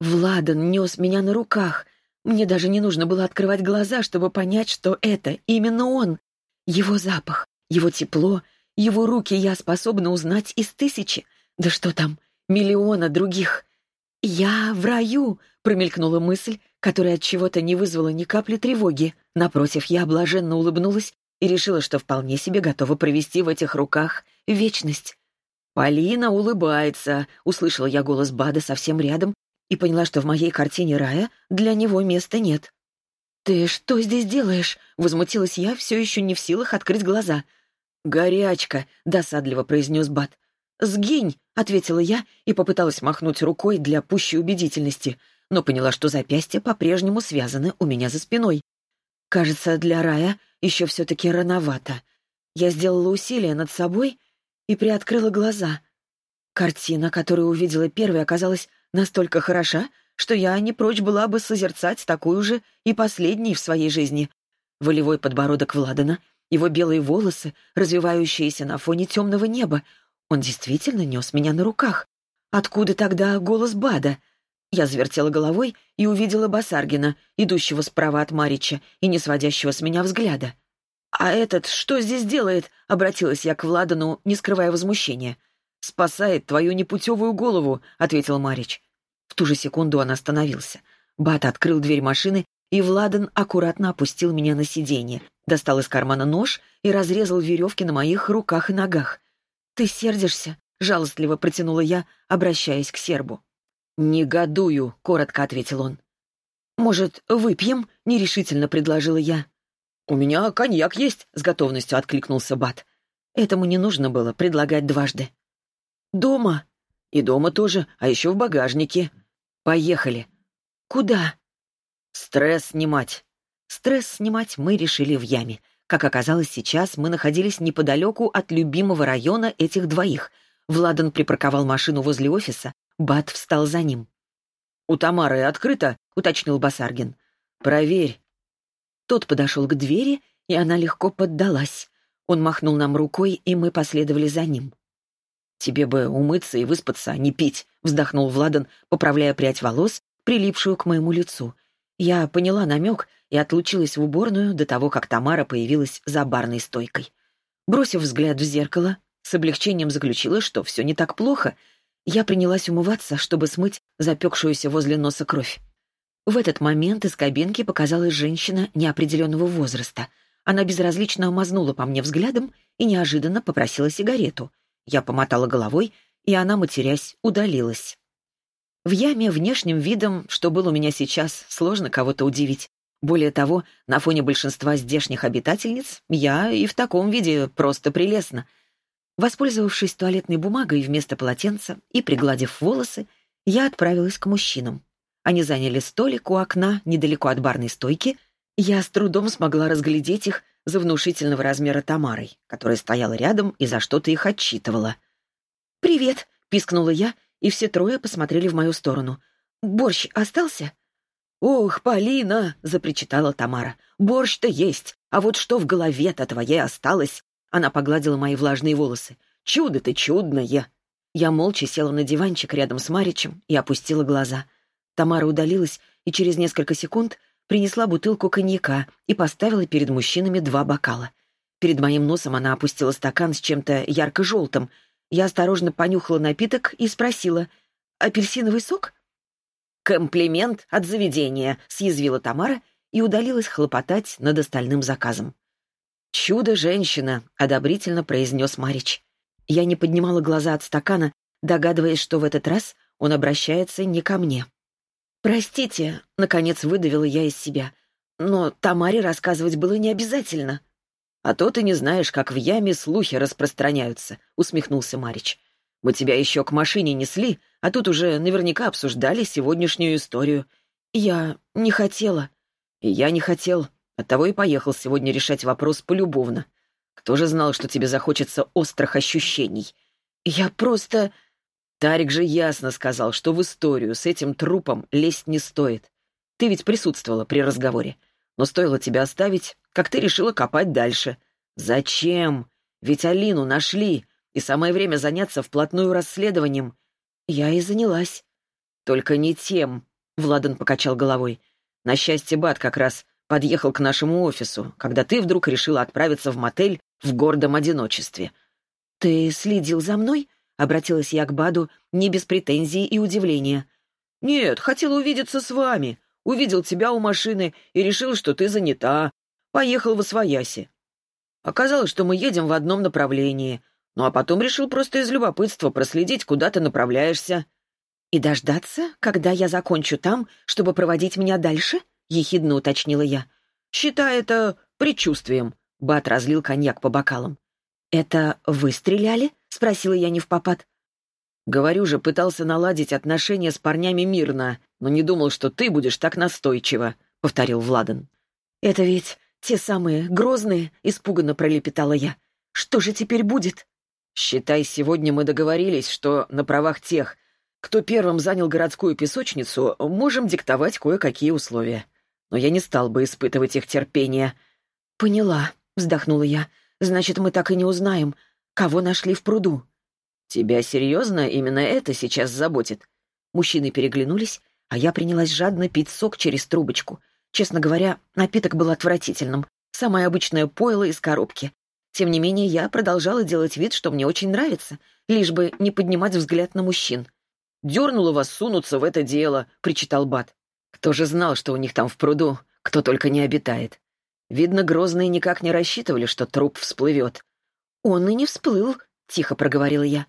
Владан нес меня на руках. Мне даже не нужно было открывать глаза, чтобы понять, что это именно он. Его запах, его тепло, его руки я способна узнать из тысячи. Да что там, миллиона других. «Я в раю», — промелькнула мысль, которая от чего-то не вызвала ни капли тревоги. Напротив, я блаженно улыбнулась и решила, что вполне себе готова провести в этих руках вечность. «Полина улыбается», — услышала я голос Бада совсем рядом и поняла, что в моей картине рая для него места нет. «Ты что здесь делаешь?» — возмутилась я, все еще не в силах открыть глаза. «Горячка», — досадливо произнес Бад. «Сгинь!» — ответила я и попыталась махнуть рукой для пущей убедительности, но поняла, что запястья по-прежнему связаны у меня за спиной. Кажется, для рая еще все-таки рановато. Я сделала усилие над собой и приоткрыла глаза. Картина, которую увидела первой, оказалась настолько хороша, что я не прочь была бы созерцать такую же и последней в своей жизни. Волевой подбородок Владана, его белые волосы, развивающиеся на фоне темного неба. Он действительно нес меня на руках. Откуда тогда голос Бада? Я завертела головой и увидела Басаргина, идущего справа от Марича и не сводящего с меня взгляда. «А этот что здесь делает?» — обратилась я к Владану, не скрывая возмущения. «Спасает твою непутевую голову», — ответил Марич. В ту же секунду он остановился. Бат открыл дверь машины, и Владан аккуратно опустил меня на сиденье, достал из кармана нож и разрезал веревки на моих руках и ногах. «Ты сердишься?» — жалостливо протянула я, обращаясь к сербу. «Негодую», — коротко ответил он. «Может, выпьем?» — нерешительно предложила я. «У меня коньяк есть», — с готовностью откликнулся Бат. Этому не нужно было предлагать дважды. «Дома?» «И дома тоже, а еще в багажнике». «Поехали». «Куда?» «Стресс снимать». Стресс снимать мы решили в яме. Как оказалось, сейчас мы находились неподалеку от любимого района этих двоих. Владан припарковал машину возле офиса, Бат встал за ним. «У Тамары открыто?» — уточнил Басаргин. «Проверь». Тот подошел к двери, и она легко поддалась. Он махнул нам рукой, и мы последовали за ним. «Тебе бы умыться и выспаться, а не пить», — вздохнул Владан, поправляя прядь волос, прилипшую к моему лицу. Я поняла намек и отлучилась в уборную до того, как Тамара появилась за барной стойкой. Бросив взгляд в зеркало, с облегчением заключила, что все не так плохо. Я принялась умываться, чтобы смыть запекшуюся возле носа кровь. В этот момент из кабинки показалась женщина неопределенного возраста. Она безразлично мазнула по мне взглядом и неожиданно попросила сигарету — я помотала головой, и она, матерясь, удалилась. В яме внешним видом, что был у меня сейчас, сложно кого-то удивить. Более того, на фоне большинства здешних обитательниц я и в таком виде просто прелестно. Воспользовавшись туалетной бумагой вместо полотенца и пригладив волосы, я отправилась к мужчинам. Они заняли столик у окна недалеко от барной стойки. Я с трудом смогла разглядеть их, за внушительного размера Тамарой, которая стояла рядом и за что-то их отчитывала. «Привет!» — пискнула я, и все трое посмотрели в мою сторону. «Борщ остался?» «Ох, Полина!» — запричитала Тамара. «Борщ-то есть, а вот что в голове-то твоей осталось?» Она погладила мои влажные волосы. «Чудо ты чудное!» Я молча села на диванчик рядом с Маричем и опустила глаза. Тамара удалилась, и через несколько секунд принесла бутылку коньяка и поставила перед мужчинами два бокала. Перед моим носом она опустила стакан с чем-то ярко-желтым. Я осторожно понюхала напиток и спросила, «Апельсиновый сок?» «Комплимент от заведения», — съязвила Тамара и удалилась хлопотать над остальным заказом. «Чудо-женщина», — одобрительно произнес Марич. Я не поднимала глаза от стакана, догадываясь, что в этот раз он обращается не ко мне. «Простите», — наконец выдавила я из себя, «но Тамаре рассказывать было не обязательно». «А то ты не знаешь, как в яме слухи распространяются», — усмехнулся Марич. «Мы тебя еще к машине несли, а тут уже наверняка обсуждали сегодняшнюю историю. Я не хотела». «И я не хотел. Оттого и поехал сегодня решать вопрос полюбовно. Кто же знал, что тебе захочется острых ощущений?» «Я просто...» Тарик же ясно сказал, что в историю с этим трупом лезть не стоит. Ты ведь присутствовала при разговоре. Но стоило тебя оставить, как ты решила копать дальше. Зачем? Ведь Алину нашли, и самое время заняться вплотную расследованием. Я и занялась. «Только не тем», — Владан покачал головой. «На счастье, Бат как раз подъехал к нашему офису, когда ты вдруг решила отправиться в мотель в гордом одиночестве». «Ты следил за мной?» — обратилась я к Баду не без претензий и удивления. «Нет, хотел увидеться с вами. Увидел тебя у машины и решил, что ты занята. Поехал в Освояси. Оказалось, что мы едем в одном направлении. Ну а потом решил просто из любопытства проследить, куда ты направляешься». «И дождаться, когда я закончу там, чтобы проводить меня дальше?» — ехидно уточнила я. «Считай это предчувствием», — Бат разлил коньяк по бокалам. «Это вы стреляли?» — спросила я не в попад. «Говорю же, пытался наладить отношения с парнями мирно, но не думал, что ты будешь так настойчиво», — повторил Владан. «Это ведь те самые грозные?» — испуганно пролепетала я. «Что же теперь будет?» «Считай, сегодня мы договорились, что на правах тех, кто первым занял городскую песочницу, можем диктовать кое-какие условия. Но я не стал бы испытывать их терпение». «Поняла», — вздохнула я. «Значит, мы так и не узнаем, кого нашли в пруду». «Тебя серьезно именно это сейчас заботит?» Мужчины переглянулись, а я принялась жадно пить сок через трубочку. Честно говоря, напиток был отвратительным. Самое обычное пойло из коробки. Тем не менее, я продолжала делать вид, что мне очень нравится, лишь бы не поднимать взгляд на мужчин. «Дернуло вас сунуться в это дело», — причитал Бат. «Кто же знал, что у них там в пруду, кто только не обитает? Видно, грозные никак не рассчитывали, что труп всплывет». «Он и не всплыл», — тихо проговорила я.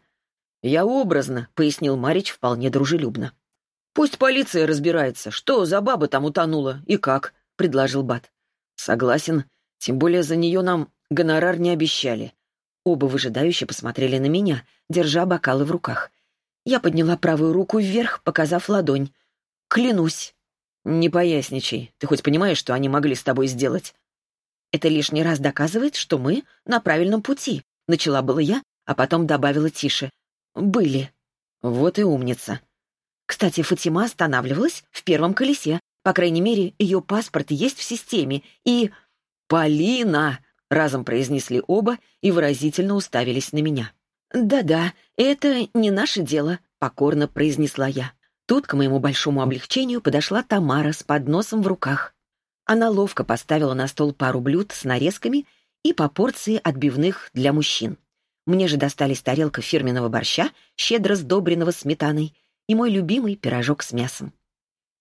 «Я образно», — пояснил Марич вполне дружелюбно. «Пусть полиция разбирается, что за баба там утонула и как», — предложил Бат. «Согласен. Тем более за нее нам гонорар не обещали». Оба выжидающе посмотрели на меня, держа бокалы в руках. Я подняла правую руку вверх, показав ладонь. «Клянусь». «Не поясничай. Ты хоть понимаешь, что они могли с тобой сделать?» «Это лишний раз доказывает, что мы на правильном пути», — начала была я, а потом добавила тише. «Были». «Вот и умница. Кстати, Фатима останавливалась в первом колесе. По крайней мере, ее паспорт есть в системе. И... «Полина!» — разом произнесли оба и выразительно уставились на меня. «Да-да, это не наше дело», — покорно произнесла я. Тут, к моему большому облегчению, подошла Тамара с подносом в руках. Она ловко поставила на стол пару блюд с нарезками и по порции отбивных для мужчин. Мне же достались тарелка фирменного борща, щедро сдобренного сметаной, и мой любимый пирожок с мясом.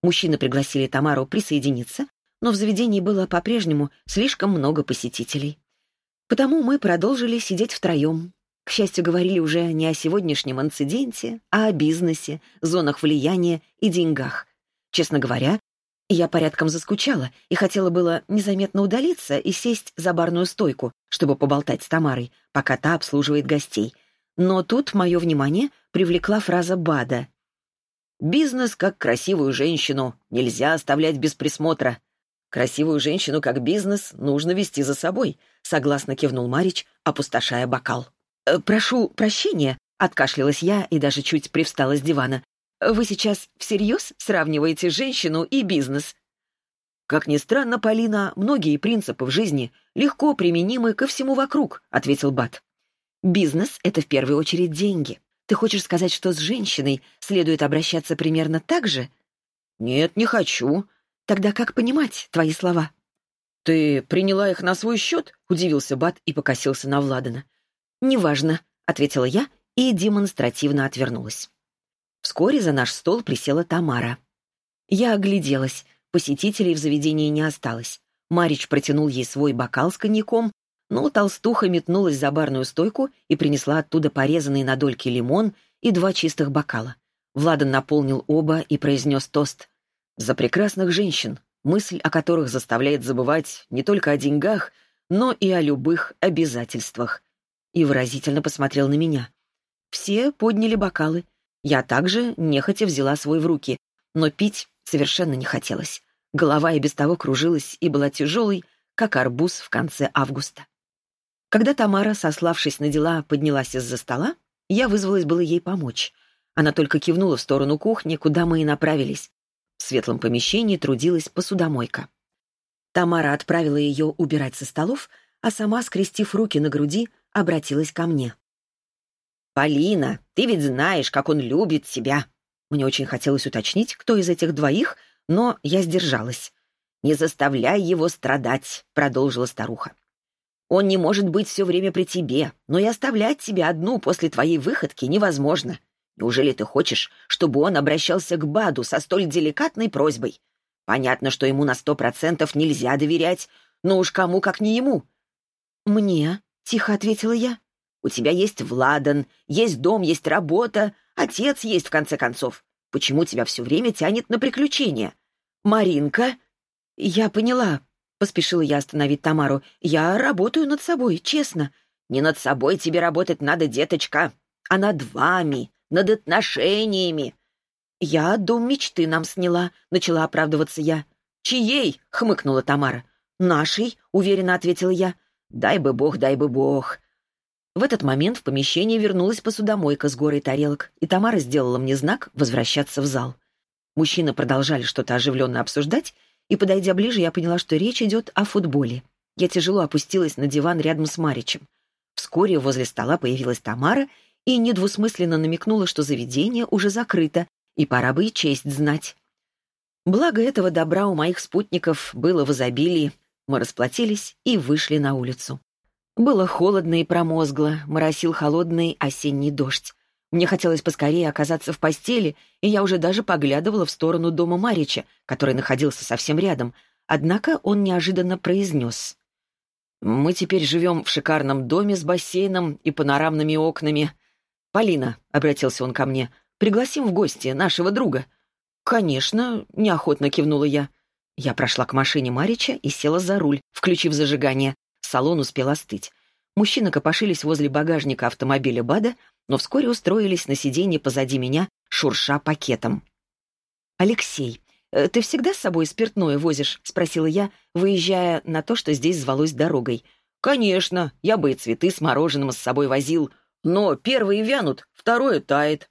Мужчины пригласили Тамару присоединиться, но в заведении было по-прежнему слишком много посетителей. Потому мы продолжили сидеть втроем. К счастью, говорили уже не о сегодняшнем инциденте, а о бизнесе, зонах влияния и деньгах. Честно говоря, я порядком заскучала и хотела было незаметно удалиться и сесть за барную стойку, чтобы поболтать с Тамарой, пока та обслуживает гостей. Но тут мое внимание привлекла фраза Бада, Бизнес, как красивую женщину, нельзя оставлять без присмотра. Красивую женщину, как бизнес, нужно вести за собой, согласно кивнул Марич, опустошая бокал. «Э, «Прошу прощения», — откашлялась я и даже чуть привстала с дивана. «Вы сейчас всерьез сравниваете женщину и бизнес?» «Как ни странно, Полина, многие принципы в жизни легко применимы ко всему вокруг», — ответил Бат. «Бизнес — это в первую очередь деньги. Ты хочешь сказать, что с женщиной следует обращаться примерно так же? Нет, не хочу. Тогда как понимать твои слова? Ты приняла их на свой счет? Удивился Бат и покосился на Владана. Неважно, ответила я и демонстративно отвернулась. Вскоре за наш стол присела Тамара. Я огляделась. Посетителей в заведении не осталось. Марич протянул ей свой бокал с коньяком, но толстуха метнулась за барную стойку и принесла оттуда порезанный на дольки лимон и два чистых бокала. Владан наполнил оба и произнес тост. «За прекрасных женщин, мысль о которых заставляет забывать не только о деньгах, но и о любых обязательствах». И выразительно посмотрел на меня. Все подняли бокалы. Я также нехотя взяла свой в руки, но пить совершенно не хотелось. Голова и без того кружилась и была тяжелой, как арбуз в конце августа. Когда Тамара, сославшись на дела, поднялась из-за стола, я вызвалась было ей помочь. Она только кивнула в сторону кухни, куда мы и направились. В светлом помещении трудилась посудомойка. Тамара отправила ее убирать со столов, а сама, скрестив руки на груди, обратилась ко мне. «Полина, ты ведь знаешь, как он любит тебя. Мне очень хотелось уточнить, кто из этих двоих, но я сдержалась. «Не заставляй его страдать», — продолжила старуха. «Он не может быть все время при тебе, но и оставлять тебя одну после твоей выходки невозможно. Неужели ты хочешь, чтобы он обращался к Баду со столь деликатной просьбой? Понятно, что ему на сто процентов нельзя доверять, но уж кому, как не ему». «Мне», — тихо ответила я. «У тебя есть Владан, есть дом, есть работа, отец есть, в конце концов. Почему тебя все время тянет на приключения? Маринка?» «Я поняла», — поспешила я остановить Тамару. «Я работаю над собой, честно». «Не над собой тебе работать надо, деточка, а над вами, над отношениями». «Я дом мечты нам сняла», — начала оправдываться я. «Чьей?» — хмыкнула Тамара. «Нашей», — уверенно ответила я. «Дай бы бог, дай бы бог». В этот момент в помещение вернулась посудомойка с горой тарелок, и Тамара сделала мне знак возвращаться в зал. Мужчины продолжали что-то оживленно обсуждать, и, подойдя ближе, я поняла, что речь идет о футболе. Я тяжело опустилась на диван рядом с Маричем. Вскоре возле стола появилась Тамара и недвусмысленно намекнула, что заведение уже закрыто, и пора бы и честь знать. Благо этого добра у моих спутников было в изобилии. Мы расплатились и вышли на улицу. Было холодно и промозгло, моросил холодный осенний дождь. Мне хотелось поскорее оказаться в постели, и я уже даже поглядывала в сторону дома Марича, который находился совсем рядом. Однако он неожиданно произнес. «Мы теперь живем в шикарном доме с бассейном и панорамными окнами. Полина», — обратился он ко мне, — «пригласим в гости нашего друга». «Конечно», — неохотно кивнула я. Я прошла к машине Марича и села за руль, включив зажигание. Салон успел остыть. Мужчины копошились возле багажника автомобиля Бада, но вскоре устроились на сиденье позади меня, шурша пакетом. «Алексей, э, ты всегда с собой спиртное возишь?» — спросила я, выезжая на то, что здесь звалось дорогой. «Конечно, я бы и цветы с мороженым с собой возил, но первые вянут, второе тает».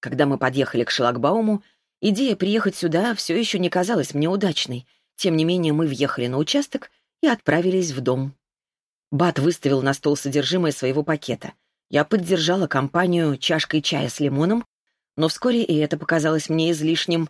Когда мы подъехали к шлагбауму, идея приехать сюда все еще не казалась мне удачной. Тем не менее, мы въехали на участок и отправились в дом. Бат выставил на стол содержимое своего пакета. Я поддержала компанию чашкой чая с лимоном, но вскоре и это показалось мне излишним.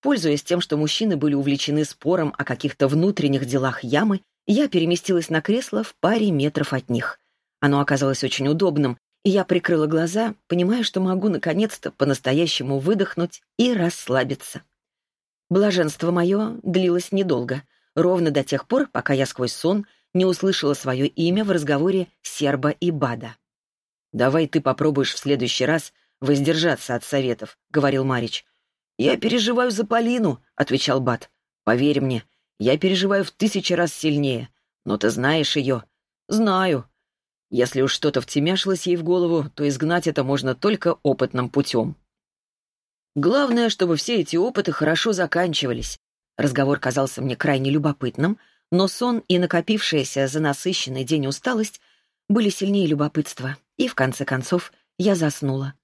Пользуясь тем, что мужчины были увлечены спором о каких-то внутренних делах ямы, я переместилась на кресло в паре метров от них. Оно оказалось очень удобным, и я прикрыла глаза, понимая, что могу наконец-то по-настоящему выдохнуть и расслабиться. Блаженство мое длилось недолго, ровно до тех пор, пока я сквозь сон не услышала свое имя в разговоре Серба и Бада. «Давай ты попробуешь в следующий раз воздержаться от советов», — говорил Марич. «Я переживаю за Полину», — отвечал Бад. «Поверь мне, я переживаю в тысячи раз сильнее. Но ты знаешь ее». «Знаю. Если уж что-то втемяшилось ей в голову, то изгнать это можно только опытным путем». Главное, чтобы все эти опыты хорошо заканчивались. Разговор казался мне крайне любопытным, но сон и накопившаяся за насыщенный день усталость были сильнее любопытства, и, в конце концов, я заснула.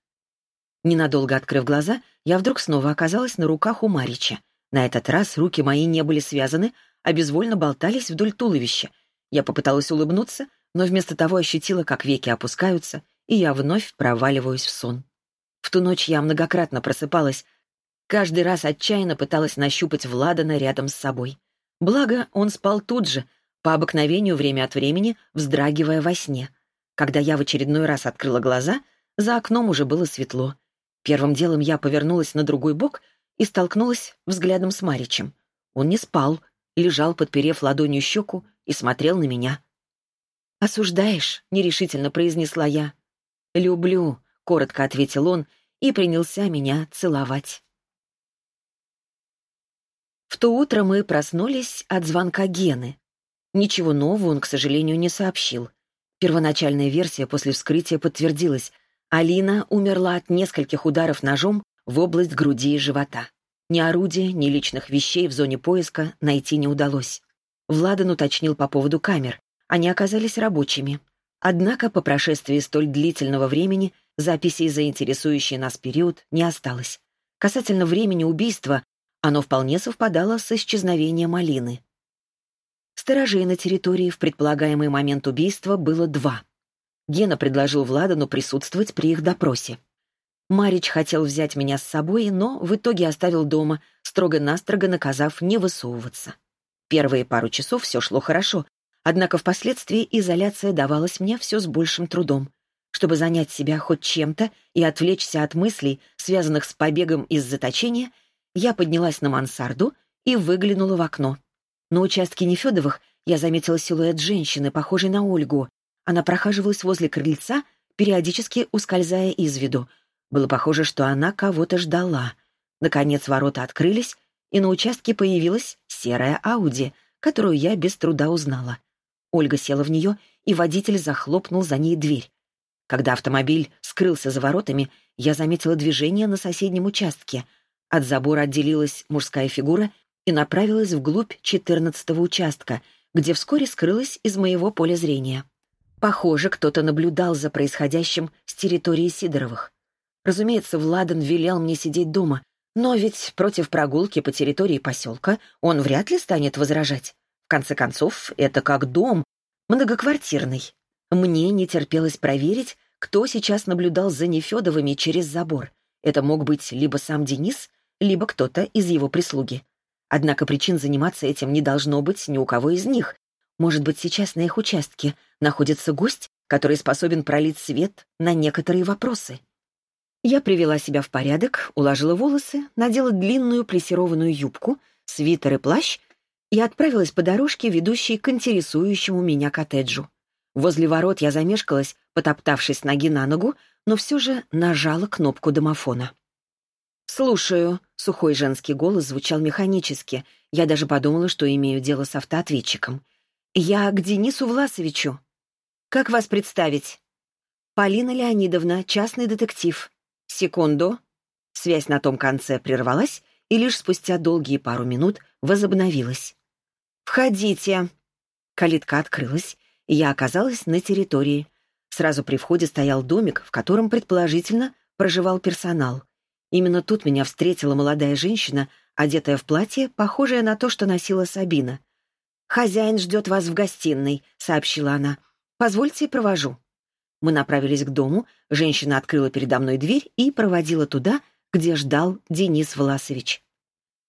Ненадолго открыв глаза, я вдруг снова оказалась на руках у Марича. На этот раз руки мои не были связаны, а безвольно болтались вдоль туловища. Я попыталась улыбнуться, но вместо того ощутила, как веки опускаются, и я вновь проваливаюсь в сон. В ту ночь я многократно просыпалась, каждый раз отчаянно пыталась нащупать Владана рядом с собой. Благо, он спал тут же, по обыкновению время от времени вздрагивая во сне. Когда я в очередной раз открыла глаза, за окном уже было светло. Первым делом я повернулась на другой бок и столкнулась взглядом с Маричем. Он не спал, лежал, подперев ладонью щеку, и смотрел на меня. «Осуждаешь?» — нерешительно произнесла я. «Люблю», — коротко ответил он и принялся меня целовать. В то утро мы проснулись от звонка Гены. Ничего нового он, к сожалению, не сообщил. Первоначальная версия после вскрытия подтвердилась. Алина умерла от нескольких ударов ножом в область груди и живота. Ни орудия, ни личных вещей в зоне поиска найти не удалось. Владан уточнил по поводу камер. Они оказались рабочими. Однако по прошествии столь длительного времени записей за интересующий нас период не осталось. Касательно времени убийства, оно вполне совпадало с исчезновением Алины. Сторожей на территории в предполагаемый момент убийства было два. Гена предложил Владану присутствовать при их допросе. Марич хотел взять меня с собой, но в итоге оставил дома, строго-настрого наказав не высовываться. Первые пару часов все шло хорошо, однако впоследствии изоляция давалась мне все с большим трудом. Чтобы занять себя хоть чем-то и отвлечься от мыслей, связанных с побегом из заточения, я поднялась на мансарду и выглянула в окно. На участке Нефедовых я заметила силуэт женщины, похожей на Ольгу. Она прохаживалась возле крыльца, периодически ускользая из виду — было похоже, что она кого-то ждала. Наконец ворота открылись, и на участке появилась серая Ауди, которую я без труда узнала. Ольга села в нее, и водитель захлопнул за ней дверь. Когда автомобиль скрылся за воротами, я заметила движение на соседнем участке. От забора отделилась мужская фигура и направилась вглубь четырнадцатого участка, где вскоре скрылась из моего поля зрения. Похоже, кто-то наблюдал за происходящим с территории Сидоровых. Разумеется, Владан велел мне сидеть дома, но ведь против прогулки по территории поселка он вряд ли станет возражать. В конце концов, это как дом, многоквартирный. Мне не терпелось проверить, кто сейчас наблюдал за Нефедовыми через забор. Это мог быть либо сам Денис, либо кто-то из его прислуги. Однако причин заниматься этим не должно быть ни у кого из них. Может быть, сейчас на их участке находится гость, который способен пролить свет на некоторые вопросы. Я привела себя в порядок, уложила волосы, надела длинную плессированную юбку, свитер и плащ и отправилась по дорожке, ведущей к интересующему меня коттеджу. Возле ворот я замешкалась, потоптавшись ноги на ногу, но все же нажала кнопку домофона. «Слушаю», — сухой женский голос звучал механически. Я даже подумала, что имею дело с автоответчиком. «Я к Денису Власовичу». «Как вас представить?» «Полина Леонидовна, частный детектив». Секунду. Связь на том конце прервалась и лишь спустя долгие пару минут возобновилась. «Входите!» Калитка открылась, и я оказалась на территории. Сразу при входе стоял домик, в котором, предположительно, проживал персонал. Именно тут меня встретила молодая женщина, одетая в платье, похожее на то, что носила Сабина. «Хозяин ждет вас в гостиной», — сообщила она. «Позвольте, провожу». Мы направились к дому, женщина открыла передо мной дверь и проводила туда, где ждал Денис Власович.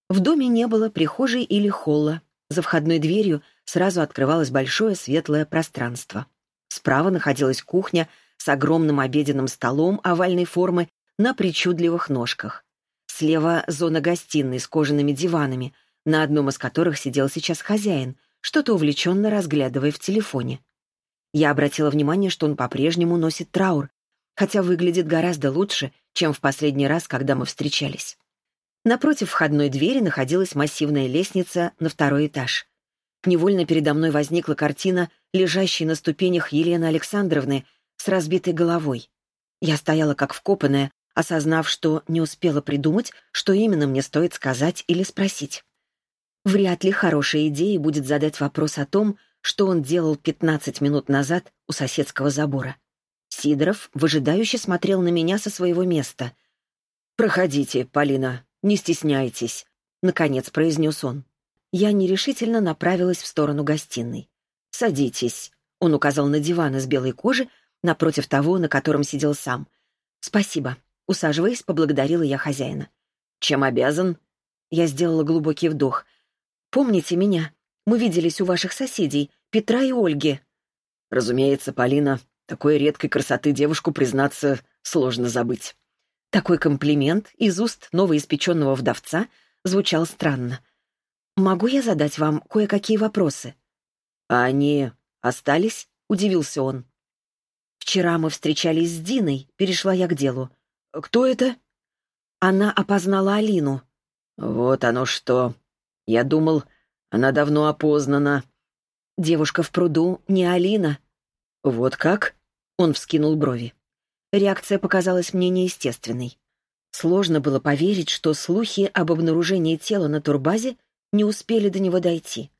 В доме не было прихожей или холла. За входной дверью сразу открывалось большое светлое пространство. Справа находилась кухня с огромным обеденным столом овальной формы на причудливых ножках. Слева зона гостиной с кожаными диванами, на одном из которых сидел сейчас хозяин, что-то увлеченно разглядывая в телефоне. Я обратила внимание, что он по-прежнему носит траур, хотя выглядит гораздо лучше, чем в последний раз, когда мы встречались. Напротив входной двери находилась массивная лестница на второй этаж. Невольно передо мной возникла картина, лежащей на ступенях Елены Александровны с разбитой головой. Я стояла как вкопанная, осознав, что не успела придумать, что именно мне стоит сказать или спросить. Вряд ли хорошей идеей будет задать вопрос о том, что он делал 15 минут назад у соседского забора. Сидоров выжидающе смотрел на меня со своего места. «Проходите, Полина, не стесняйтесь», — наконец произнес он. Я нерешительно направилась в сторону гостиной. «Садитесь», — он указал на диван из белой кожи, напротив того, на котором сидел сам. «Спасибо», — усаживаясь, поблагодарила я хозяина. «Чем обязан?» Я сделала глубокий вдох. «Помните меня? Мы виделись у ваших соседей, Петра и Ольги». «Разумеется, Полина, такой редкой красоты девушку, признаться, сложно забыть». Такой комплимент из уст новоиспеченного вдовца звучал странно. «Могу я задать вам кое-какие вопросы?» «А они остались?» — удивился он. «Вчера мы встречались с Диной», — перешла я к делу. «Кто это?» Она опознала Алину. «Вот оно что. Я думал, она давно опознана». «Девушка в пруду не Алина». «Вот как?» — он вскинул брови. Реакция показалась мне неестественной. Сложно было поверить, что слухи об обнаружении тела на турбазе не успели до него дойти.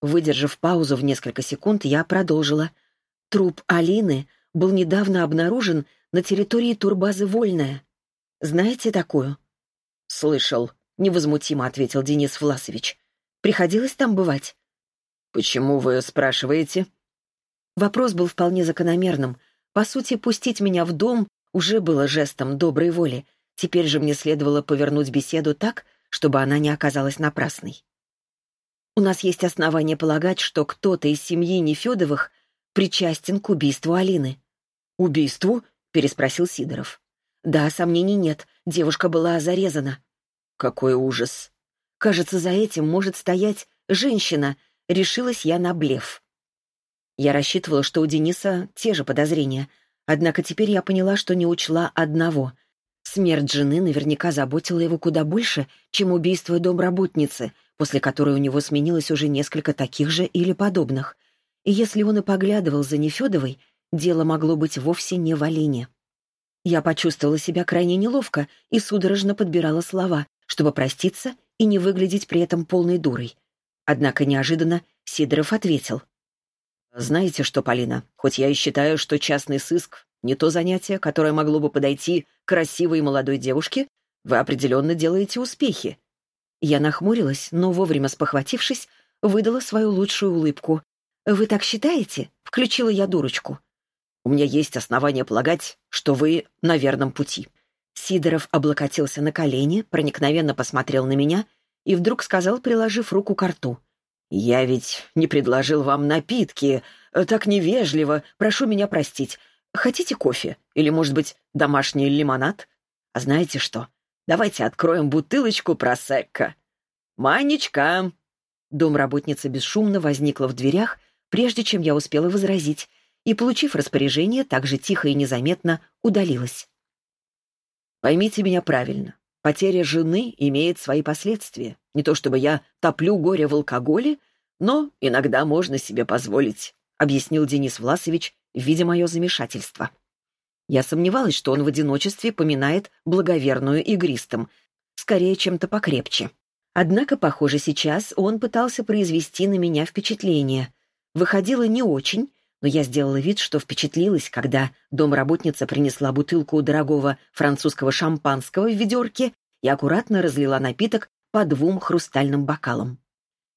Выдержав паузу в несколько секунд, я продолжила. Труп Алины был недавно обнаружен на территории турбазы «Вольная». Знаете такую? «Слышал», — невозмутимо ответил Денис Власович. Приходилось там бывать?» «Почему вы спрашиваете?» Вопрос был вполне закономерным. По сути, пустить меня в дом уже было жестом доброй воли. Теперь же мне следовало повернуть беседу так, чтобы она не оказалась напрасной. У нас есть основания полагать, что кто-то из семьи Нефедовых причастен к убийству Алины. «Убийству?» — переспросил Сидоров. «Да, сомнений нет. Девушка была зарезана». «Какой ужас!» «Кажется, за этим может стоять женщина», — решилась я на блеф. Я рассчитывала, что у Дениса те же подозрения, однако теперь я поняла, что не учла одного. Смерть жены наверняка заботила его куда больше, чем убийство домработницы, после которой у него сменилось уже несколько таких же или подобных. И если он и поглядывал за Нефедовой, дело могло быть вовсе не в Алине. Я почувствовала себя крайне неловко и судорожно подбирала слова, чтобы проститься и не выглядеть при этом полной дурой. Однако неожиданно Сидоров ответил. «Знаете что, Полина, хоть я и считаю, что частный сыск — не то занятие, которое могло бы подойти красивой молодой девушке, вы определенно делаете успехи». Я нахмурилась, но вовремя спохватившись, выдала свою лучшую улыбку. «Вы так считаете?» — включила я дурочку. У меня есть основания полагать, что вы на верном пути». Сидоров облокотился на колени, проникновенно посмотрел на меня и вдруг сказал, приложив руку к рту. «Я ведь не предложил вам напитки. Так невежливо. Прошу меня простить. Хотите кофе? Или, может быть, домашний лимонад? А знаете что? Давайте откроем бутылочку просекко. Манечка!» Домработница бесшумно возникла в дверях, прежде чем я успела возразить, и, получив распоряжение, так же тихо и незаметно удалилась. Поймите меня правильно. Потеря жены имеет свои последствия. Не то чтобы я топлю горе в алкоголе, но иногда можно себе позволить, объяснил Денис Власович, видя мое замешательство. Я сомневалась, что он в одиночестве поминает благоверную игристом, скорее чем-то покрепче. Однако, похоже, сейчас он пытался произвести на меня впечатление. Выходило не очень, но я сделала вид, что впечатлилась, когда домработница принесла бутылку дорогого французского шампанского в ведерке и аккуратно разлила напиток по двум хрустальным бокалам.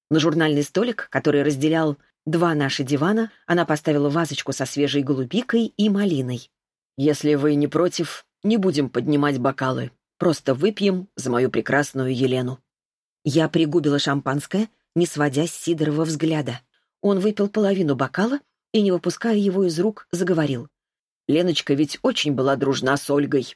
На журнальный столик, который разделял два наши дивана, она поставила вазочку со свежей голубикой и малиной. «Если вы не против, не будем поднимать бокалы. Просто выпьем за мою прекрасную Елену». Я пригубила шампанское, не сводя с Сидорова взгляда. Он выпил половину бокала и, не выпуская его из рук, заговорил. Леночка ведь очень была дружна с Ольгой.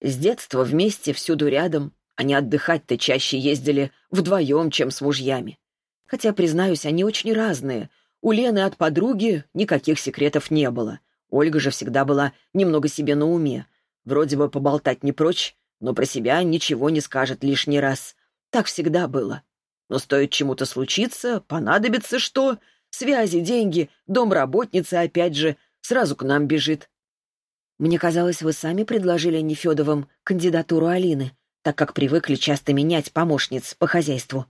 С детства вместе, всюду рядом. Они отдыхать-то чаще ездили вдвоем, чем с мужьями. Хотя, признаюсь, они очень разные. У Лены от подруги никаких секретов не было. Ольга же всегда была немного себе на уме. Вроде бы поболтать не прочь, но про себя ничего не скажет лишний раз. Так всегда было. Но стоит чему-то случиться, понадобится что, Связи, деньги, домработница опять же сразу к нам бежит. Мне казалось, вы сами предложили Нефедовым кандидатуру Алины, так как привыкли часто менять помощниц по хозяйству.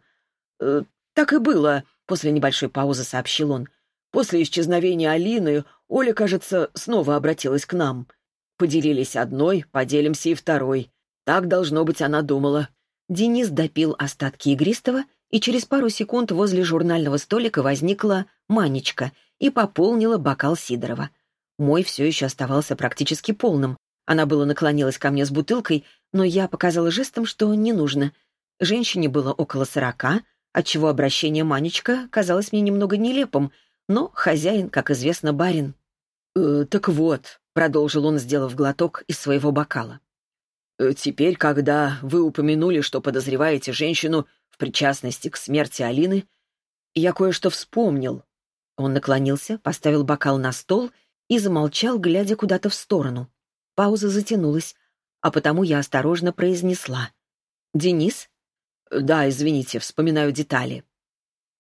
«Э, «Так и было», — после небольшой паузы сообщил он. «После исчезновения Алины Оля, кажется, снова обратилась к нам. Поделились одной, поделимся и второй. Так, должно быть, она думала». Денис допил остатки игристого и через пару секунд возле журнального столика возникла Манечка и пополнила бокал Сидорова. Мой все еще оставался практически полным. Она было наклонилась ко мне с бутылкой, но я показала жестом, что не нужно. Женщине было около сорока, отчего обращение Манечка казалось мне немного нелепым, но хозяин, как известно, барин. «Э, «Так вот», — продолжил он, сделав глоток из своего бокала. «э, «Теперь, когда вы упомянули, что подозреваете женщину причастности к смерти Алины, я кое-что вспомнил. Он наклонился, поставил бокал на стол и замолчал, глядя куда-то в сторону. Пауза затянулась, а потому я осторожно произнесла. «Денис?» «Да, извините, вспоминаю детали.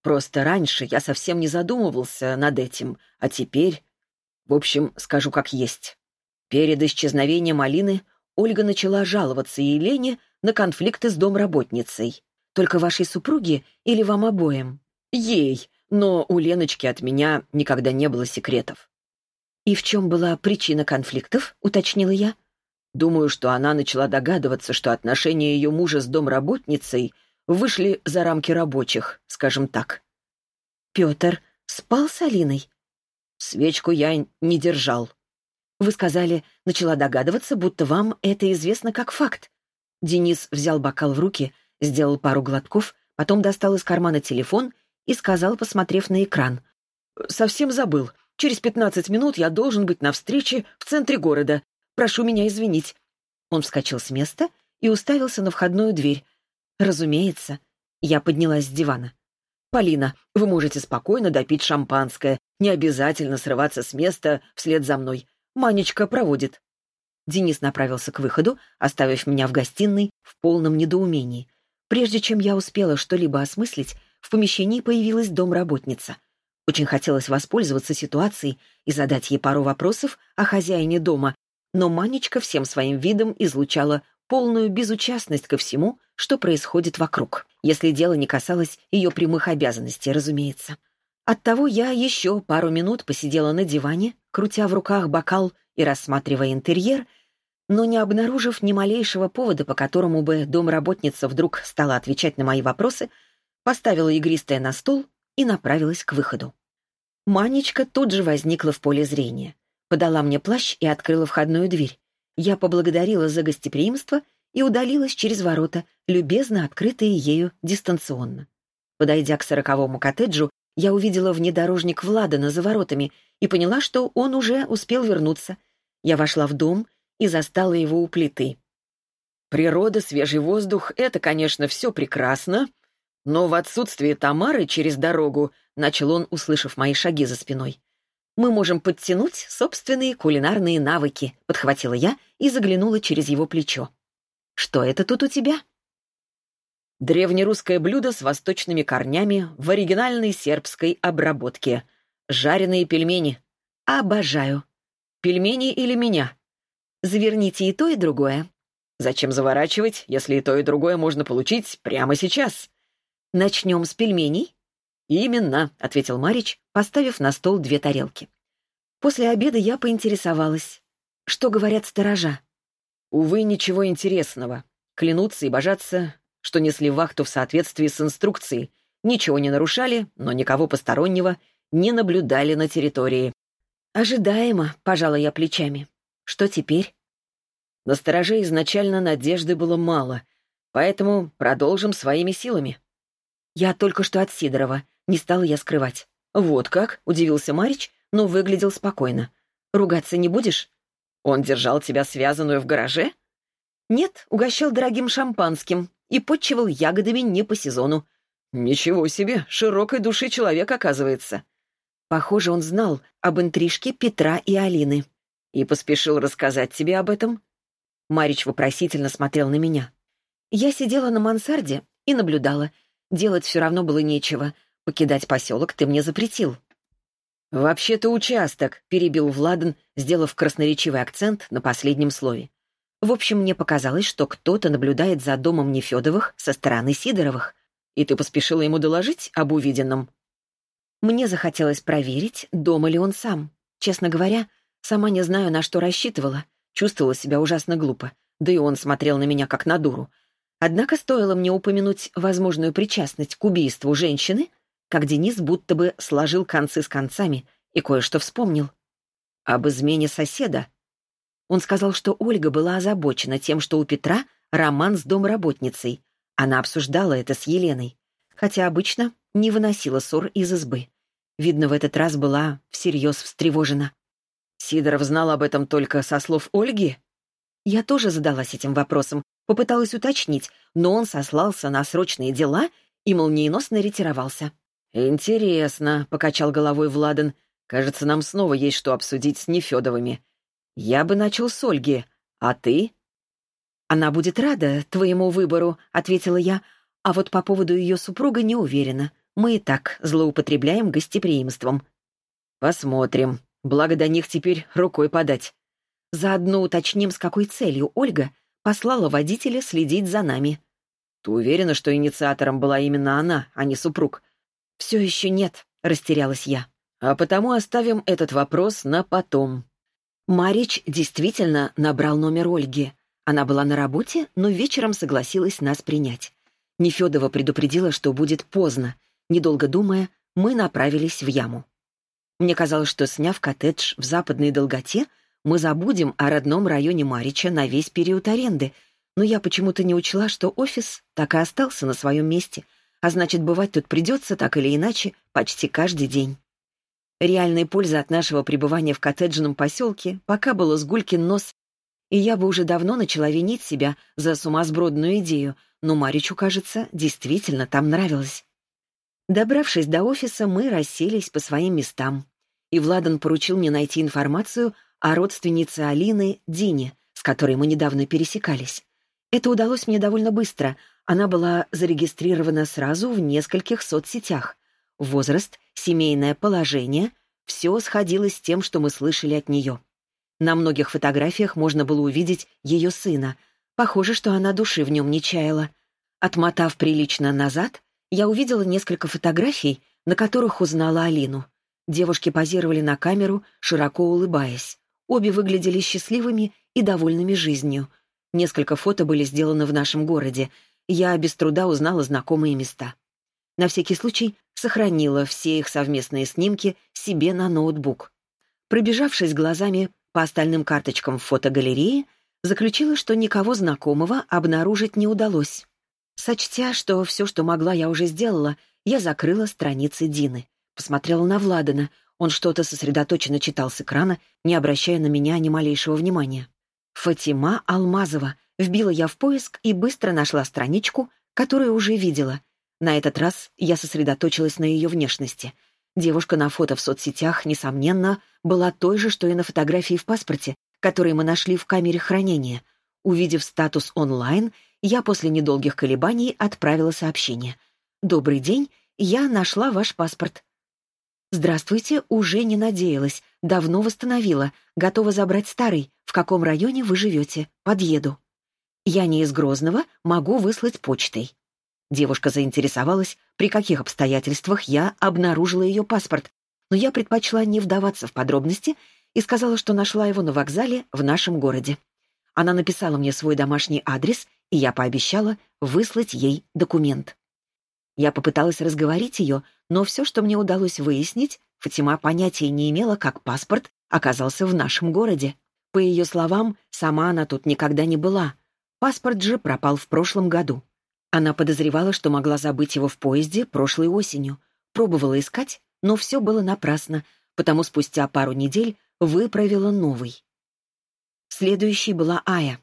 Просто раньше я совсем не задумывался над этим, а теперь... В общем, скажу как есть. Перед исчезновением Алины Ольга начала жаловаться Елене на конфликты с домработницей. Только вашей супруге или вам обоим? Ей, но у Леночки от меня никогда не было секретов. И в чем была причина конфликтов, уточнила я. Думаю, что она начала догадываться, что отношения ее мужа с домработницей вышли за рамки рабочих, скажем так. Петр спал с Алиной? Свечку я не держал. Вы сказали, начала догадываться, будто вам это известно как факт. Денис взял бокал в руки, сделал пару глотков, потом достал из кармана телефон и сказал, посмотрев на экран. «Совсем забыл. Через пятнадцать минут я должен быть на встрече в центре города. Прошу меня извинить». Он вскочил с места и уставился на входную дверь. «Разумеется». Я поднялась с дивана. «Полина, вы можете спокойно допить шампанское. Не обязательно срываться с места вслед за мной. Манечка проводит». Денис направился к выходу, оставив меня в гостиной в полном недоумении. Прежде чем я успела что-либо осмыслить, в помещении появилась домработница. Очень хотелось воспользоваться ситуацией и задать ей пару вопросов о хозяине дома, но Манечка всем своим видом излучала полную безучастность ко всему, что происходит вокруг, если дело не касалось ее прямых обязанностей, разумеется. Оттого я еще пару минут посидела на диване, крутя в руках бокал и рассматривая интерьер, но не обнаружив ни малейшего повода, по которому бы домработница вдруг стала отвечать на мои вопросы, поставила игристое на стол и направилась к выходу. Манечка тут же возникла в поле зрения, подала мне плащ и открыла входную дверь. Я поблагодарила за гостеприимство и удалилась через ворота, любезно открытые ею дистанционно. Подойдя к сороковому коттеджу, я увидела внедорожник Владана за воротами и поняла, что он уже успел вернуться. Я вошла в дом и застала его у плиты. «Природа, свежий воздух — это, конечно, все прекрасно, но в отсутствие Тамары через дорогу, — начал он, услышав мои шаги за спиной, — мы можем подтянуть собственные кулинарные навыки, — подхватила я и заглянула через его плечо. «Что это тут у тебя?» Древнерусское блюдо с восточными корнями в оригинальной сербской обработке. Жареные пельмени. Обожаю. Пельмени или меня? Заверните и то, и другое. Зачем заворачивать, если и то, и другое можно получить прямо сейчас? Начнем с пельменей? Именно, ответил Марич, поставив на стол две тарелки. После обеда я поинтересовалась. Что говорят сторожа? Увы, ничего интересного. Клянутся и божатся, что несли вахту в соответствии с инструкцией, ничего не нарушали, но никого постороннего не наблюдали на территории. «Ожидаемо», — пожала я плечами. «Что теперь?» На стороже изначально надежды было мало, поэтому продолжим своими силами. Я только что от Сидорова, не стала я скрывать. «Вот как?» — удивился Марич, но выглядел спокойно. «Ругаться не будешь?» «Он держал тебя связанную в гараже?» «Нет, угощал дорогим шампанским и подчивал ягодами не по сезону. Ничего себе, широкой души человек оказывается. Похоже, он знал об интрижке Петра и Алины. И поспешил рассказать тебе об этом. Марич вопросительно смотрел на меня. Я сидела на мансарде и наблюдала. Делать все равно было нечего. Покидать поселок ты мне запретил. «Вообще-то участок», — перебил Владан, сделав красноречивый акцент на последнем слове. В общем, мне показалось, что кто-то наблюдает за домом Нефедовых со стороны Сидоровых. И ты поспешила ему доложить об увиденном? Мне захотелось проверить, дома ли он сам. Честно говоря, сама не знаю, на что рассчитывала. Чувствовала себя ужасно глупо. Да и он смотрел на меня как на дуру. Однако стоило мне упомянуть возможную причастность к убийству женщины, как Денис будто бы сложил концы с концами и кое-что вспомнил. Об измене соседа, он сказал, что Ольга была озабочена тем, что у Петра роман с домработницей. Она обсуждала это с Еленой, хотя обычно не выносила ссор из избы. Видно, в этот раз была всерьез встревожена. Сидоров знал об этом только со слов Ольги? Я тоже задалась этим вопросом, попыталась уточнить, но он сослался на срочные дела и молниеносно ретировался. «Интересно», — покачал головой Владан. «Кажется, нам снова есть что обсудить с Нефедовыми. «Я бы начал с Ольги. А ты?» «Она будет рада твоему выбору», — ответила я. «А вот по поводу ее супруга не уверена. Мы и так злоупотребляем гостеприимством». «Посмотрим. Благо до них теперь рукой подать». «Заодно уточним, с какой целью Ольга послала водителя следить за нами». «Ты уверена, что инициатором была именно она, а не супруг?» «Все еще нет», — растерялась я. «А потому оставим этот вопрос на потом», Марич действительно набрал номер Ольги. Она была на работе, но вечером согласилась нас принять. Нефедова предупредила, что будет поздно. Недолго думая, мы направились в яму. Мне казалось, что, сняв коттедж в западной долготе, мы забудем о родном районе Марича на весь период аренды, но я почему-то не учла, что офис так и остался на своем месте, а значит, бывать тут придется так или иначе почти каждый день. Реальной пользы от нашего пребывания в коттеджном поселке пока было сгулькин нос, и я бы уже давно начала винить себя за сумасбродную идею, но Маричу, кажется, действительно там нравилось. Добравшись до офиса, мы расселись по своим местам, и Владан поручил мне найти информацию о родственнице Алины Дине, с которой мы недавно пересекались. Это удалось мне довольно быстро. Она была зарегистрирована сразу в нескольких соцсетях. Возраст, семейное положение — все сходилось с тем, что мы слышали от нее. На многих фотографиях можно было увидеть ее сына. Похоже, что она души в нем не чаяла. Отмотав прилично назад, я увидела несколько фотографий, на которых узнала Алину. Девушки позировали на камеру, широко улыбаясь. Обе выглядели счастливыми и довольными жизнью. Несколько фото были сделаны в нашем городе. Я без труда узнала знакомые места. На всякий случай сохранила все их совместные снимки себе на ноутбук. Пробежавшись глазами по остальным карточкам в фотогалерее, заключила, что никого знакомого обнаружить не удалось. Сочтя, что все, что могла, я уже сделала, я закрыла страницы Дины. Посмотрела на Владана. Он что-то сосредоточенно читал с экрана, не обращая на меня ни малейшего внимания. «Фатима Алмазова». Вбила я в поиск и быстро нашла страничку, которую уже видела. На этот раз я сосредоточилась на ее внешности — Девушка на фото в соцсетях, несомненно, была той же, что и на фотографии в паспорте, который мы нашли в камере хранения. Увидев статус онлайн, я после недолгих колебаний отправила сообщение. «Добрый день, я нашла ваш паспорт». «Здравствуйте, уже не надеялась, давно восстановила, готова забрать старый. В каком районе вы живете? Подъеду». «Я не из Грозного, могу выслать почтой». Девушка заинтересовалась, при каких обстоятельствах я обнаружила ее паспорт, но я предпочла не вдаваться в подробности и сказала, что нашла его на вокзале в нашем городе. Она написала мне свой домашний адрес, и я пообещала выслать ей документ. Я попыталась разговорить ее, но все, что мне удалось выяснить, Фатима понятия не имела, как паспорт оказался в нашем городе. По ее словам, сама она тут никогда не была. Паспорт же пропал в прошлом году. Она подозревала, что могла забыть его в поезде прошлой осенью. Пробовала искать, но все было напрасно, потому спустя пару недель выправила новый. Следующей была Ая.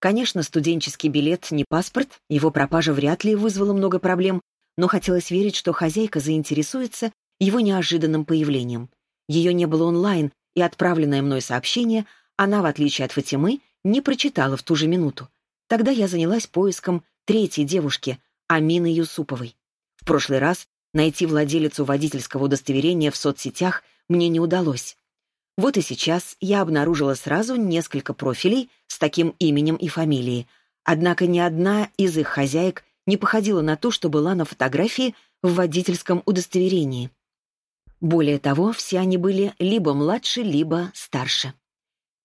Конечно, студенческий билет не паспорт, его пропажа вряд ли вызвала много проблем, но хотелось верить, что хозяйка заинтересуется его неожиданным появлением. Ее не было онлайн, и отправленное мной сообщение она, в отличие от Фатимы, не прочитала в ту же минуту. Тогда я занялась поиском третьей девушки, Амины Юсуповой. В прошлый раз найти владелицу водительского удостоверения в соцсетях мне не удалось. Вот и сейчас я обнаружила сразу несколько профилей с таким именем и фамилией, однако ни одна из их хозяек не походила на ту, что была на фотографии в водительском удостоверении. Более того, все они были либо младше, либо старше.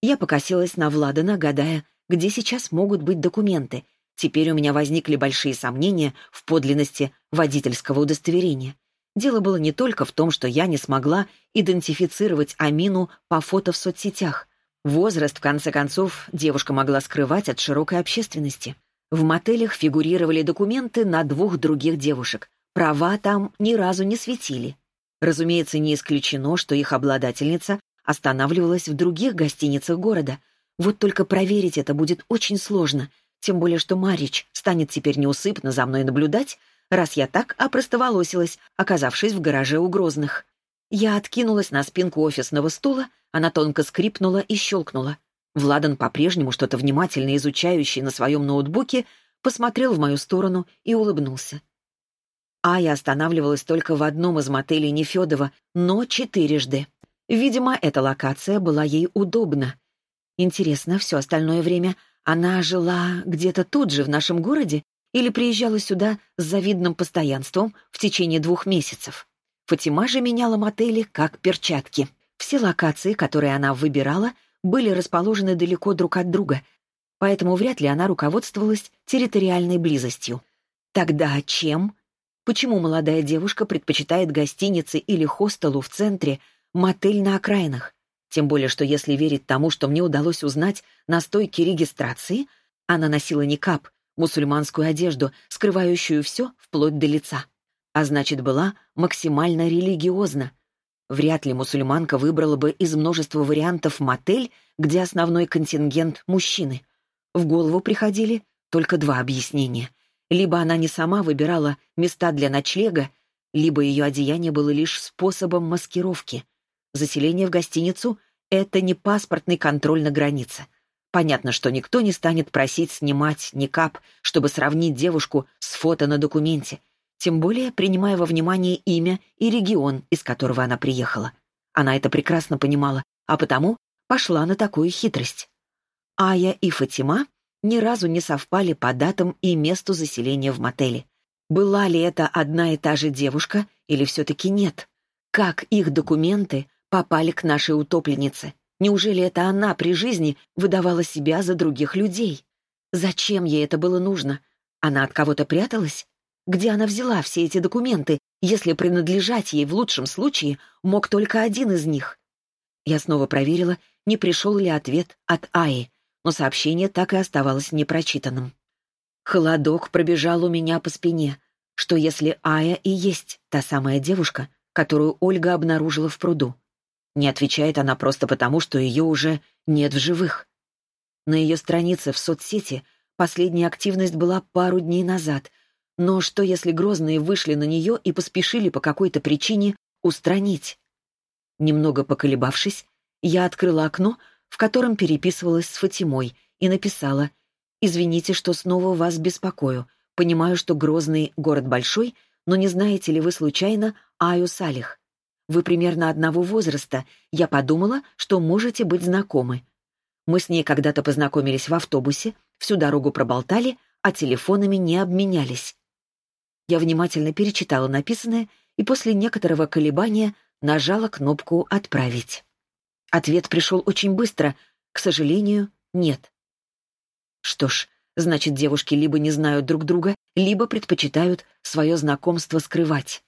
Я покосилась на Владана, гадая, где сейчас могут быть документы, Теперь у меня возникли большие сомнения в подлинности водительского удостоверения. Дело было не только в том, что я не смогла идентифицировать Амину по фото в соцсетях. Возраст, в конце концов, девушка могла скрывать от широкой общественности. В мотелях фигурировали документы на двух других девушек. Права там ни разу не светили. Разумеется, не исключено, что их обладательница останавливалась в других гостиницах города. Вот только проверить это будет очень сложно — тем более, что Марич станет теперь неусыпно за мной наблюдать, раз я так опростоволосилась, оказавшись в гараже у Грозных. Я откинулась на спинку офисного стула, она тонко скрипнула и щелкнула. Владан, по-прежнему что-то внимательно изучающий на своем ноутбуке, посмотрел в мою сторону и улыбнулся. А я останавливалась только в одном из мотелей Нефедова, но четырежды. Видимо, эта локация была ей удобна. Интересно, все остальное время она жила где-то тут же, в нашем городе, или приезжала сюда с завидным постоянством в течение двух месяцев. Фатима же меняла мотели как перчатки. Все локации, которые она выбирала, были расположены далеко друг от друга, поэтому вряд ли она руководствовалась территориальной близостью. Тогда чем? Почему молодая девушка предпочитает гостиницы или хостелу в центре, мотель на окраинах? Тем более, что если верить тому, что мне удалось узнать на стойке регистрации, она носила никап, мусульманскую одежду, скрывающую все вплоть до лица. А значит, была максимально религиозна. Вряд ли мусульманка выбрала бы из множества вариантов мотель, где основной контингент — мужчины. В голову приходили только два объяснения. Либо она не сама выбирала места для ночлега, либо ее одеяние было лишь способом маскировки. Заселение в гостиницу — это не паспортный контроль на границе. Понятно, что никто не станет просить снимать никап, чтобы сравнить девушку с фото на документе, тем более принимая во внимание имя и регион, из которого она приехала. Она это прекрасно понимала, а потому пошла на такую хитрость. Ая и Фатима ни разу не совпали по датам и месту заселения в мотеле. Была ли это одна и та же девушка или все-таки нет? Как их документы попали к нашей утопленнице? Неужели это она при жизни выдавала себя за других людей? Зачем ей это было нужно? Она от кого-то пряталась? Где она взяла все эти документы, если принадлежать ей в лучшем случае мог только один из них? Я снова проверила, не пришел ли ответ от Аи, но сообщение так и оставалось непрочитанным. Холодок пробежал у меня по спине. Что если Ая и есть та самая девушка, которую Ольга обнаружила в пруду? Не отвечает она просто потому, что ее уже нет в живых. На ее странице в соцсети последняя активность была пару дней назад, но что если грозные вышли на нее и поспешили по какой-то причине устранить? Немного поколебавшись, я открыла окно, в котором переписывалась с Фатимой, и написала «Извините, что снова вас беспокою. Понимаю, что Грозный — город большой, но не знаете ли вы случайно Аю Салих? Вы примерно одного возраста. Я подумала, что можете быть знакомы. Мы с ней когда-то познакомились в автобусе, всю дорогу проболтали, а телефонами не обменялись. Я внимательно перечитала написанное и после некоторого колебания нажала кнопку «Отправить». Ответ пришел очень быстро. К сожалению, нет. Что ж, значит, девушки либо не знают друг друга, либо предпочитают свое знакомство скрывать.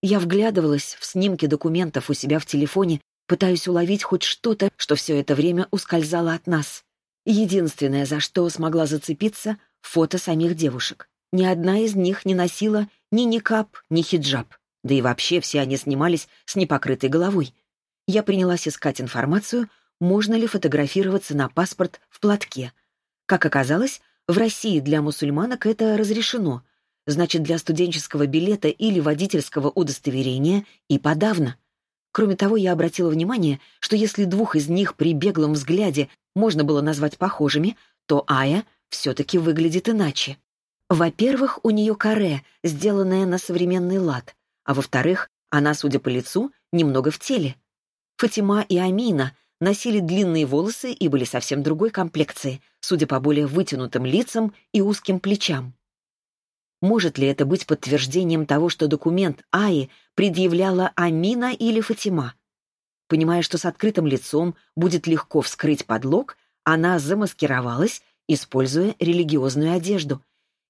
Я вглядывалась в снимки документов у себя в телефоне, пытаясь уловить хоть что-то, что все это время ускользало от нас. Единственное, за что смогла зацепиться — фото самих девушек. Ни одна из них не носила ни никап, ни хиджаб. Да и вообще все они снимались с непокрытой головой. Я принялась искать информацию, можно ли фотографироваться на паспорт в платке — как оказалось, в России для мусульманок это разрешено, значит, для студенческого билета или водительского удостоверения и подавно. Кроме того, я обратила внимание, что если двух из них при беглом взгляде можно было назвать похожими, то Ая все-таки выглядит иначе. Во-первых, у нее каре, сделанное на современный лад, а во-вторых, она, судя по лицу, немного в теле. Фатима и Амина носили длинные волосы и были совсем другой комплекции, судя по более вытянутым лицам и узким плечам. Может ли это быть подтверждением того, что документ Аи предъявляла Амина или Фатима? Понимая, что с открытым лицом будет легко вскрыть подлог, она замаскировалась, используя религиозную одежду.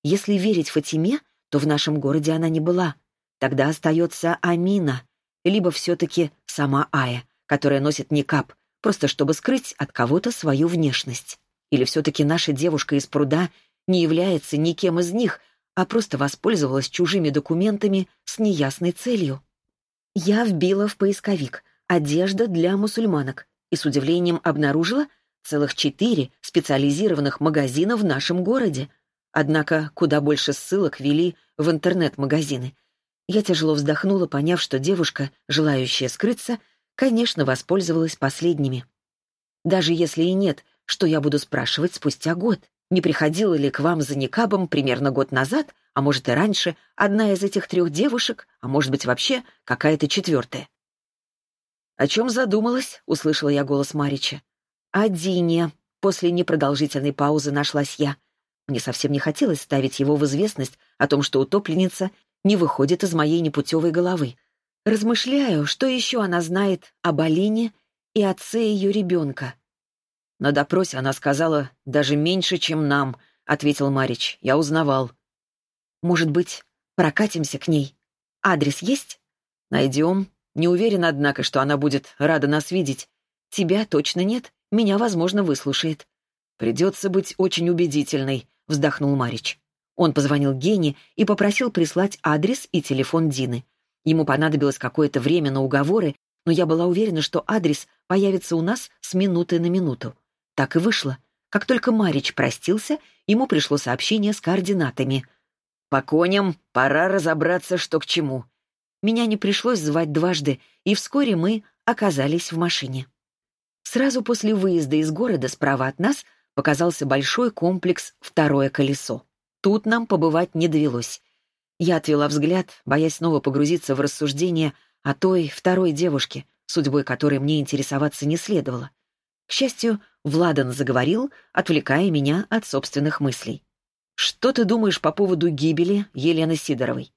Если верить Фатиме, то в нашем городе она не была. Тогда остается Амина, либо все-таки сама Ая, которая носит никап, просто чтобы скрыть от кого-то свою внешность. Или все-таки наша девушка из пруда не является никем из них, а просто воспользовалась чужими документами с неясной целью. Я вбила в поисковик «одежда для мусульманок» и с удивлением обнаружила целых четыре специализированных магазина в нашем городе. Однако куда больше ссылок вели в интернет-магазины. Я тяжело вздохнула, поняв, что девушка, желающая скрыться, конечно, воспользовалась последними. Даже если и нет, что я буду спрашивать спустя год? Не приходила ли к вам за никабом примерно год назад, а может и раньше, одна из этих трех девушек, а может быть вообще какая-то четвертая? «О чем задумалась?» — услышала я голос Марича. «О Дине». После непродолжительной паузы нашлась я. Мне совсем не хотелось ставить его в известность о том, что утопленница не выходит из моей непутевой головы. Размышляю, что еще она знает об Алине и отце ее ребенка. На допросе она сказала «даже меньше, чем нам», — ответил Марич. «Я узнавал». «Может быть, прокатимся к ней? Адрес есть?» «Найдем. Не уверен, однако, что она будет рада нас видеть. Тебя точно нет, меня, возможно, выслушает». «Придется быть очень убедительной», — вздохнул Марич. Он позвонил Гене и попросил прислать адрес и телефон Дины. Ему понадобилось какое-то время на уговоры, но я была уверена, что адрес появится у нас с минуты на минуту. Так и вышло. Как только Марич простился, ему пришло сообщение с координатами. «По коням пора разобраться, что к чему». Меня не пришлось звать дважды, и вскоре мы оказались в машине. Сразу после выезда из города справа от нас показался большой комплекс «Второе колесо». Тут нам побывать не довелось. Я отвела взгляд, боясь снова погрузиться в рассуждения о той второй девушке, судьбой которой мне интересоваться не следовало. К счастью, Владан заговорил, отвлекая меня от собственных мыслей. «Что ты думаешь по поводу гибели Елены Сидоровой?»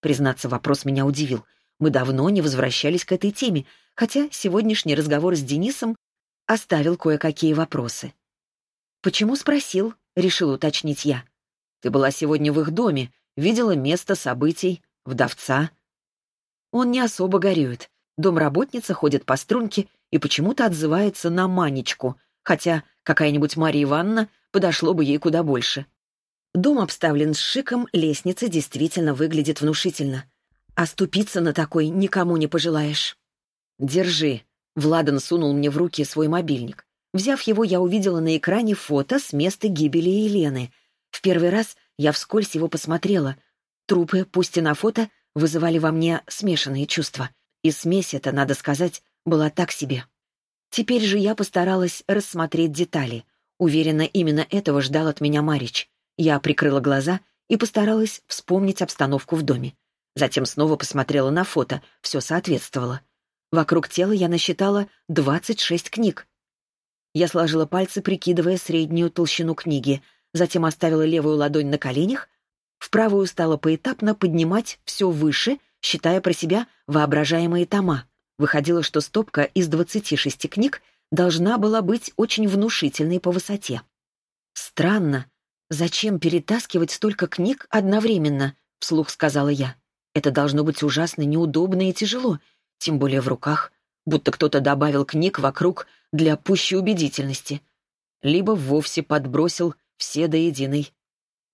Признаться, вопрос меня удивил. Мы давно не возвращались к этой теме, хотя сегодняшний разговор с Денисом оставил кое-какие вопросы. «Почему спросил?» — решил уточнить я. «Ты была сегодня в их доме, видела место событий, вдовца». Он не особо горюет. Домработница ходит по струнке и почему-то отзывается на Манечку, хотя какая-нибудь Марья Ивановна подошло бы ей куда больше. Дом обставлен с шиком, лестница действительно выглядит внушительно. Оступиться на такой никому не пожелаешь. «Держи». Владан сунул мне в руки свой мобильник. Взяв его, я увидела на экране фото с места гибели Елены. В первый раз я вскользь его посмотрела. Трупы, пусть и на фото, вызывали во мне смешанные чувства. И смесь эта, надо сказать, была так себе. Теперь же я постаралась рассмотреть детали. Уверена, именно этого ждал от меня Марич. Я прикрыла глаза и постаралась вспомнить обстановку в доме. Затем снова посмотрела на фото, все соответствовало. Вокруг тела я насчитала 26 книг. Я сложила пальцы, прикидывая среднюю толщину книги, затем оставила левую ладонь на коленях, в правую стала поэтапно поднимать все выше, считая про себя воображаемые тома. Выходило, что стопка из 26 книг должна была быть очень внушительной по высоте. «Странно. Зачем перетаскивать столько книг одновременно?» — вслух сказала я. «Это должно быть ужасно неудобно и тяжело, тем более в руках, будто кто-то добавил книг вокруг для пущей убедительности. Либо вовсе подбросил все до единой.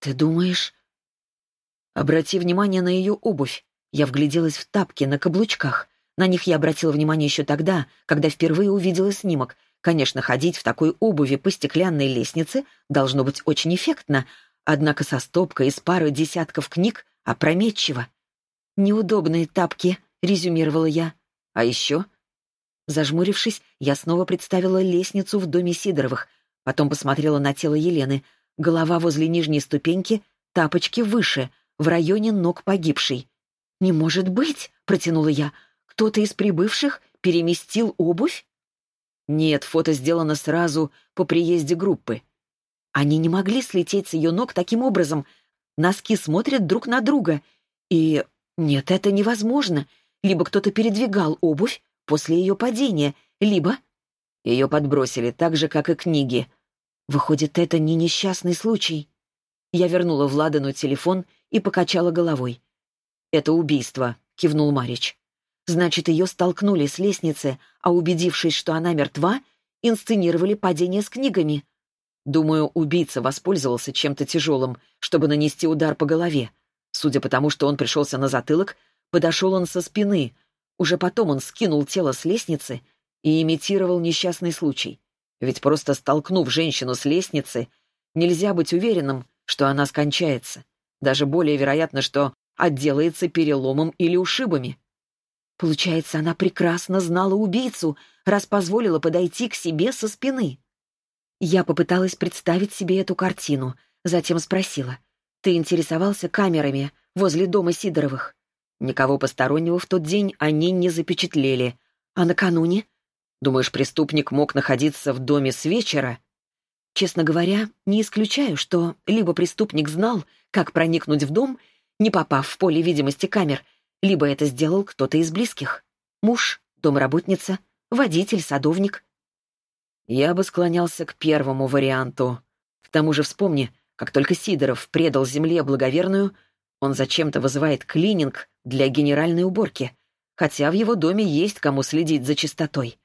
Ты думаешь? Обрати внимание на ее обувь. Я вгляделась в тапки на каблучках. На них я обратила внимание еще тогда, когда впервые увидела снимок. Конечно, ходить в такой обуви по стеклянной лестнице должно быть очень эффектно, однако со стопкой из пары десятков книг опрометчиво. «Неудобные тапки», — резюмировала я. «А еще?» Зажмурившись, я снова представила лестницу в доме Сидоровых, потом посмотрела на тело Елены. Голова возле нижней ступеньки, тапочки выше, в районе ног погибшей. «Не может быть!» — протянула я. «Кто-то из прибывших переместил обувь?» Нет, фото сделано сразу по приезде группы. Они не могли слететь с ее ног таким образом. Носки смотрят друг на друга. И нет, это невозможно. Либо кто-то передвигал обувь после ее падения, либо... Ее подбросили так же, как и книги. Выходит, это не несчастный случай. Я вернула Владану телефон и покачала головой. «Это убийство», — кивнул Марич. «Значит, ее столкнули с лестницы, а убедившись, что она мертва, инсценировали падение с книгами. Думаю, убийца воспользовался чем-то тяжелым, чтобы нанести удар по голове. Судя по тому, что он пришелся на затылок, подошел он со спины. Уже потом он скинул тело с лестницы и имитировал несчастный случай. Ведь просто столкнув женщину с лестницы, нельзя быть уверенным, что она скончается. Даже более вероятно, что отделается переломом или ушибами. Получается, она прекрасно знала убийцу, раз позволила подойти к себе со спины. Я попыталась представить себе эту картину, затем спросила. «Ты интересовался камерами возле дома Сидоровых?» Никого постороннего в тот день они не запечатлели. А накануне? Думаешь, преступник мог находиться в доме с вечера? Честно говоря, не исключаю, что либо преступник знал, как проникнуть в дом, не попав в поле видимости камер, либо это сделал кто-то из близких. Муж, домработница, водитель, садовник. Я бы склонялся к первому варианту. К тому же вспомни, как только Сидоров предал земле благоверную, он зачем-то вызывает клининг для генеральной уборки, хотя в его доме есть кому следить за чистотой.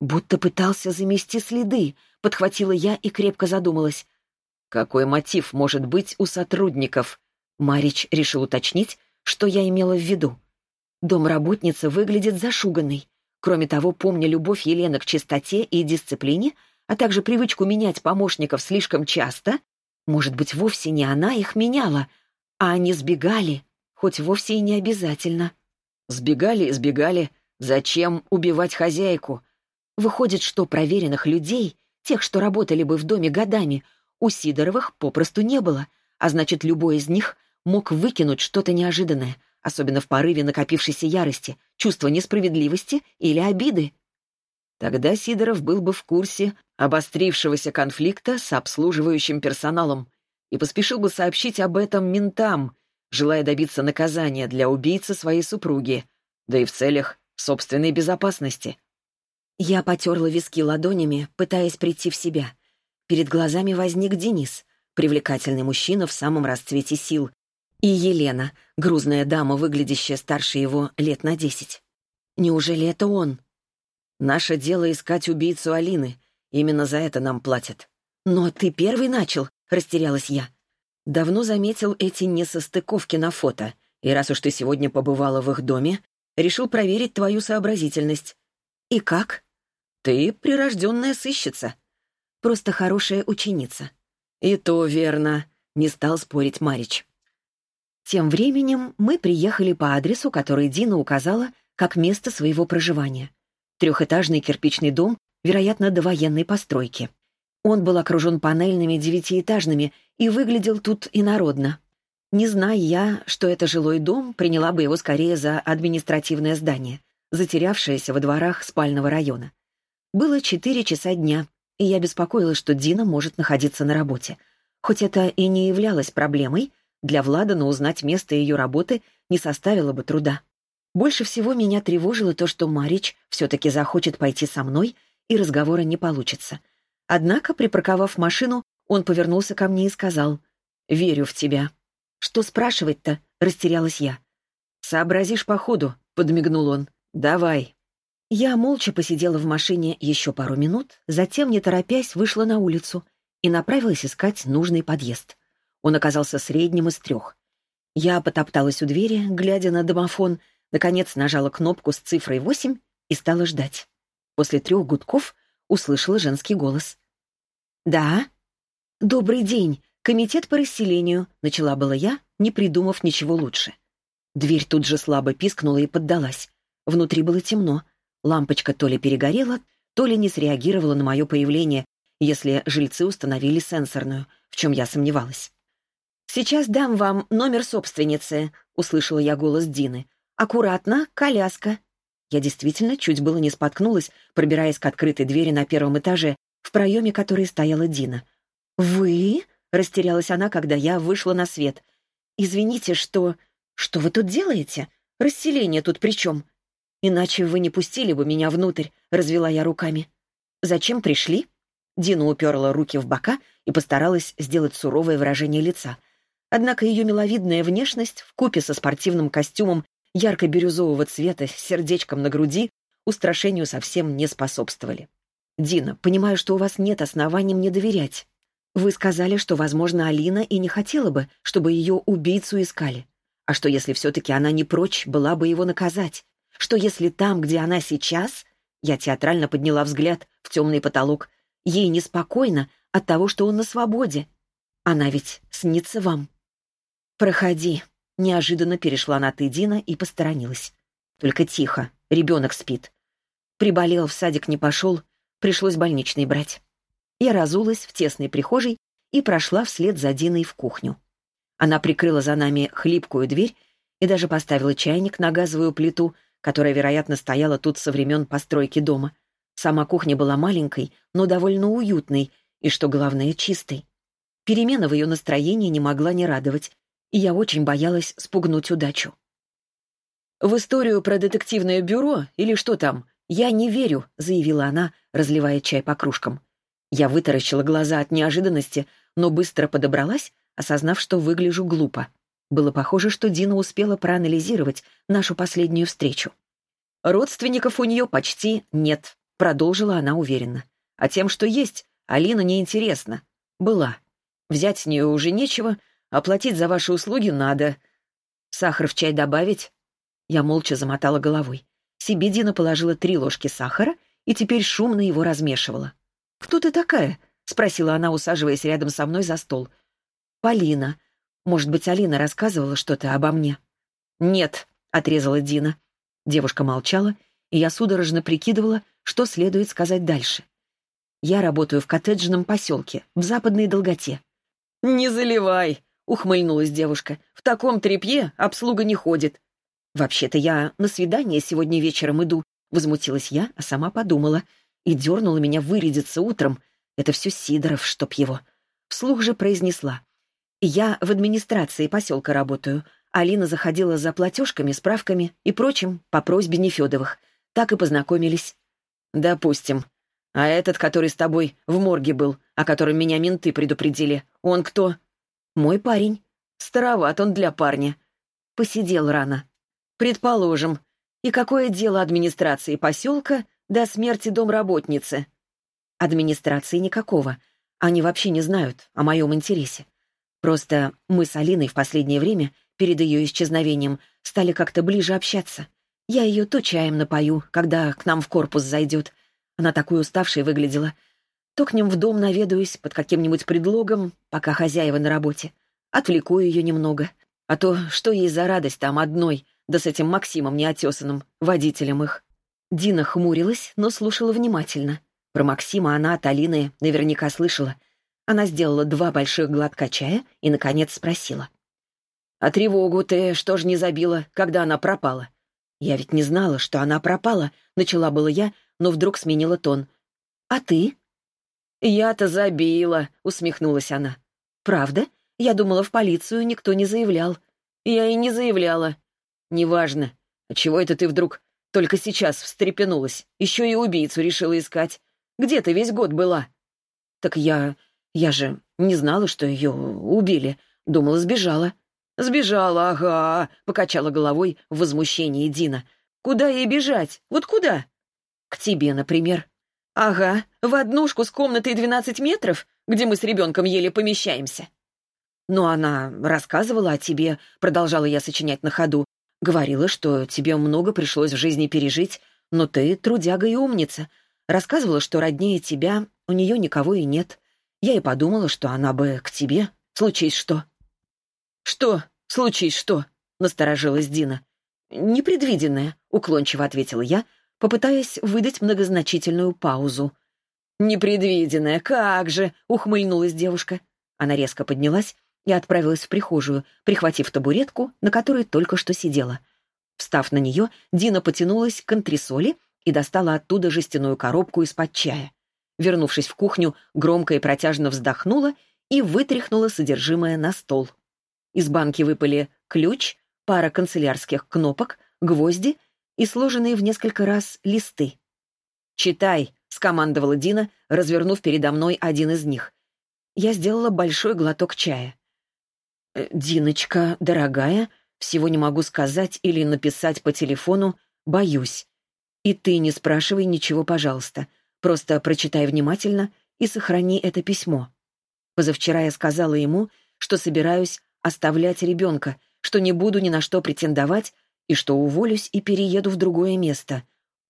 Будто пытался замести следы, подхватила я и крепко задумалась. Какой мотив может быть у сотрудников? Марич решил уточнить, что я имела в виду. Домработница выглядит зашуганной. Кроме того, помня любовь Елены к чистоте и дисциплине, а также привычку менять помощников слишком часто, может быть, вовсе не она их меняла, а они сбегали, хоть вовсе и не обязательно. Сбегали и сбегали. Зачем убивать хозяйку? Выходит, что проверенных людей, тех, что работали бы в доме годами, у Сидоровых попросту не было, а значит, любой из них мог выкинуть что-то неожиданное, особенно в порыве накопившейся ярости, чувства несправедливости или обиды. Тогда Сидоров был бы в курсе обострившегося конфликта с обслуживающим персоналом и поспешил бы сообщить об этом ментам, желая добиться наказания для убийцы своей супруги, да и в целях собственной безопасности. Я потерла виски ладонями, пытаясь прийти в себя. Перед глазами возник Денис, привлекательный мужчина в самом расцвете сил, и Елена, грузная дама, выглядящая старше его лет на десять. Неужели это он? Наше дело искать убийцу Алины. Именно за это нам платят. Но ты первый начал, растерялась я. Давно заметил эти несостыковки на фото, и раз уж ты сегодня побывала в их доме, решил проверить твою сообразительность. И как? Ты прирожденная сыщица. Просто хорошая ученица. И то верно, не стал спорить Марич. Тем временем мы приехали по адресу, который Дина указала как место своего проживания. Трехэтажный кирпичный дом, вероятно, довоенной постройки. Он был окружен панельными девятиэтажными и выглядел тут инородно. Не зная я, что это жилой дом, приняла бы его скорее за административное здание, затерявшееся во дворах спального района. Было четыре часа дня, и я беспокоилась, что Дина может находиться на работе. Хоть это и не являлось проблемой, для Владана узнать место ее работы не составило бы труда. Больше всего меня тревожило то, что Марич все-таки захочет пойти со мной, и разговора не получится. Однако, припарковав машину, он повернулся ко мне и сказал «Верю в тебя». «Что спрашивать-то?» — растерялась я. «Сообразишь по ходу», — подмигнул он. «Давай». Я молча посидела в машине еще пару минут, затем, не торопясь, вышла на улицу и направилась искать нужный подъезд. Он оказался средним из трех. Я потопталась у двери, глядя на домофон, наконец нажала кнопку с цифрой восемь и стала ждать. После трех гудков услышала женский голос. «Да?» «Добрый день. Комитет по расселению», — начала была я, не придумав ничего лучше. Дверь тут же слабо пискнула и поддалась. Внутри было темно. Лампочка то ли перегорела, то ли не среагировала на мое появление, если жильцы установили сенсорную, в чем я сомневалась. «Сейчас дам вам номер собственницы», — услышала я голос Дины. «Аккуратно, коляска». Я действительно чуть было не споткнулась, пробираясь к открытой двери на первом этаже, в проеме которой стояла Дина. «Вы?» — растерялась она, когда я вышла на свет. «Извините, что... Что вы тут делаете? Расселение тут при чем? Иначе вы не пустили бы меня внутрь», — развела я руками. «Зачем пришли?» Дина уперла руки в бока и постаралась сделать суровое выражение лица — Однако ее миловидная внешность в купе со спортивным костюмом ярко-бирюзового цвета с сердечком на груди устрашению совсем не способствовали. «Дина, понимаю, что у вас нет оснований мне доверять. Вы сказали, что, возможно, Алина и не хотела бы, чтобы ее убийцу искали. А что, если все-таки она не прочь была бы его наказать? Что, если там, где она сейчас...» Я театрально подняла взгляд в темный потолок. Ей неспокойно от того, что он на свободе. Она ведь снится вам. «Проходи», — неожиданно перешла на «ты» Дина и посторонилась. «Только тихо, ребенок спит. Приболел, в садик не пошел, пришлось больничный брать». Я разулась в тесной прихожей и прошла вслед за Диной в кухню. Она прикрыла за нами хлипкую дверь и даже поставила чайник на газовую плиту, которая, вероятно, стояла тут со времен постройки дома. Сама кухня была маленькой, но довольно уютной и, что главное, чистой. Перемена в ее настроении не могла не радовать, и я очень боялась спугнуть удачу. «В историю про детективное бюро или что там? Я не верю», — заявила она, разливая чай по кружкам. Я вытаращила глаза от неожиданности, но быстро подобралась, осознав, что выгляжу глупо. Было похоже, что Дина успела проанализировать нашу последнюю встречу. Родственников у нее почти нет. продолжила она уверенно. «А тем, что есть, Алина неинтересна. Была. Взять с нее уже нечего, оплатить за ваши услуги надо. Сахар в чай добавить?» Я молча замотала головой. Себе положила три ложки сахара и теперь шумно его размешивала. «Кто ты такая?» — спросила она, усаживаясь рядом со мной за стол. «Полина. Может быть, Алина рассказывала что-то обо мне?» «Нет», — отрезала Дина. Девушка молчала, и я судорожно прикидывала, что следует сказать дальше. «Я работаю в коттеджном поселке, в западной долготе». «Не заливай», — ухмыльнулась девушка. «В таком тряпье обслуга не ходит». «Вообще-то я на свидание сегодня вечером иду», — возмутилась я, а сама подумала. И дернула меня вырядиться утром. Это все Сидоров, чтоб его. Вслух же произнесла. «Я в администрации поселка работаю. Алина заходила за платежками, справками и прочим по просьбе Нефедовых. Так и познакомились. «Допустим. А этот, который с тобой в морге был, о котором меня менты предупредили, он кто?» «Мой парень. Староват он для парня. Посидел рано. Предположим. И какое дело администрации поселка до смерти домработницы?» «Администрации никакого. Они вообще не знают о моем интересе. Просто мы с Алиной в последнее время перед ее исчезновением, стали как-то ближе общаться. Я ее то чаем напою, когда к нам в корпус зайдет. Она такой уставшей выглядела. То к ним в дом наведаюсь под каким-нибудь предлогом, пока хозяева на работе. Отвлеку ее немного. А то что ей за радость там одной, да с этим Максимом неотесанным, водителем их. Дина хмурилась, но слушала внимательно. Про Максима она от Алины наверняка слышала. Она сделала два больших глотка чая и, наконец, спросила. «А тревогу ты что ж не забила, когда она пропала?» «Я ведь не знала, что она пропала», — начала было я, но вдруг сменила тон. «А ты?» «Я-то забила», — усмехнулась она. «Правда? Я думала, в полицию никто не заявлял». «Я и не заявляла». «Неважно. А чего это ты вдруг только сейчас встрепенулась? Еще и убийцу решила искать. Где ты весь год была?» «Так я... я же не знала, что ее убили. Думала, сбежала». «Сбежала, ага», — покачала головой в возмущении Дина. «Куда ей бежать? Вот куда?» «К тебе, например». «Ага, в однушку с комнатой 12 метров, где мы с ребенком еле помещаемся». «Но она рассказывала о тебе», — продолжала я сочинять на ходу. «Говорила, что тебе много пришлось в жизни пережить, но ты трудяга и умница. Рассказывала, что роднее тебя у нее никого и нет. Я и подумала, что она бы к тебе, случись что». «Что? Случись что?» — насторожилась Дина. «Непредвиденное», — уклончиво ответила я, попытаясь выдать многозначительную паузу. «Непредвиденное, как же!» — ухмыльнулась девушка. Она резко поднялась и отправилась в прихожую, прихватив табуретку, на которой только что сидела. Встав на нее, Дина потянулась к антресоли и достала оттуда жестяную коробку из-под чая. Вернувшись в кухню, громко и протяжно вздохнула и вытряхнула содержимое на стол. Из банки выпали ключ, пара канцелярских кнопок, гвозди и сложенные в несколько раз листы. «Читай», — скомандовала Дина, развернув передо мной один из них. Я сделала большой глоток чая. «Э, «Диночка, дорогая, всего не могу сказать или написать по телефону, боюсь. И ты не спрашивай ничего, пожалуйста. Просто прочитай внимательно и сохрани это письмо. Позавчера я сказала ему, что собираюсь оставлять ребенка, что не буду ни на что претендовать и что уволюсь и перееду в другое место.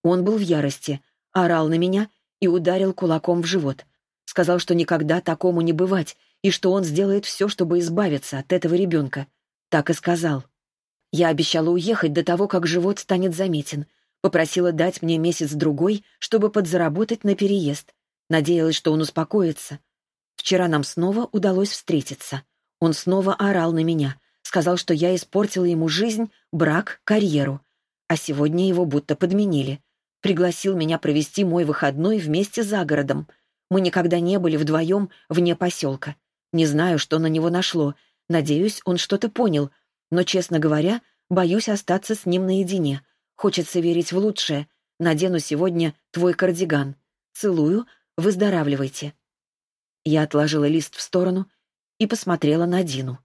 Он был в ярости, орал на меня и ударил кулаком в живот. Сказал, что никогда такому не бывать, и что он сделает все, чтобы избавиться от этого ребенка. Так и сказал. Я обещала уехать до того, как живот станет заметен. Попросила дать мне месяц-другой, чтобы подзаработать на переезд. Надеялась, что он успокоится. Вчера нам снова удалось встретиться. Он снова орал на меня, сказал, что я испортила ему жизнь, брак, карьеру. А сегодня его будто подменили. Пригласил меня провести мой выходной вместе за городом. Мы никогда не были вдвоем вне поселка. Не знаю, что на него нашло. Надеюсь, он что-то понял. Но, честно говоря, боюсь остаться с ним наедине. Хочется верить в лучшее. Надену сегодня твой кардиган. Целую, выздоравливайте. Я отложила лист в сторону и посмотрела на Дину.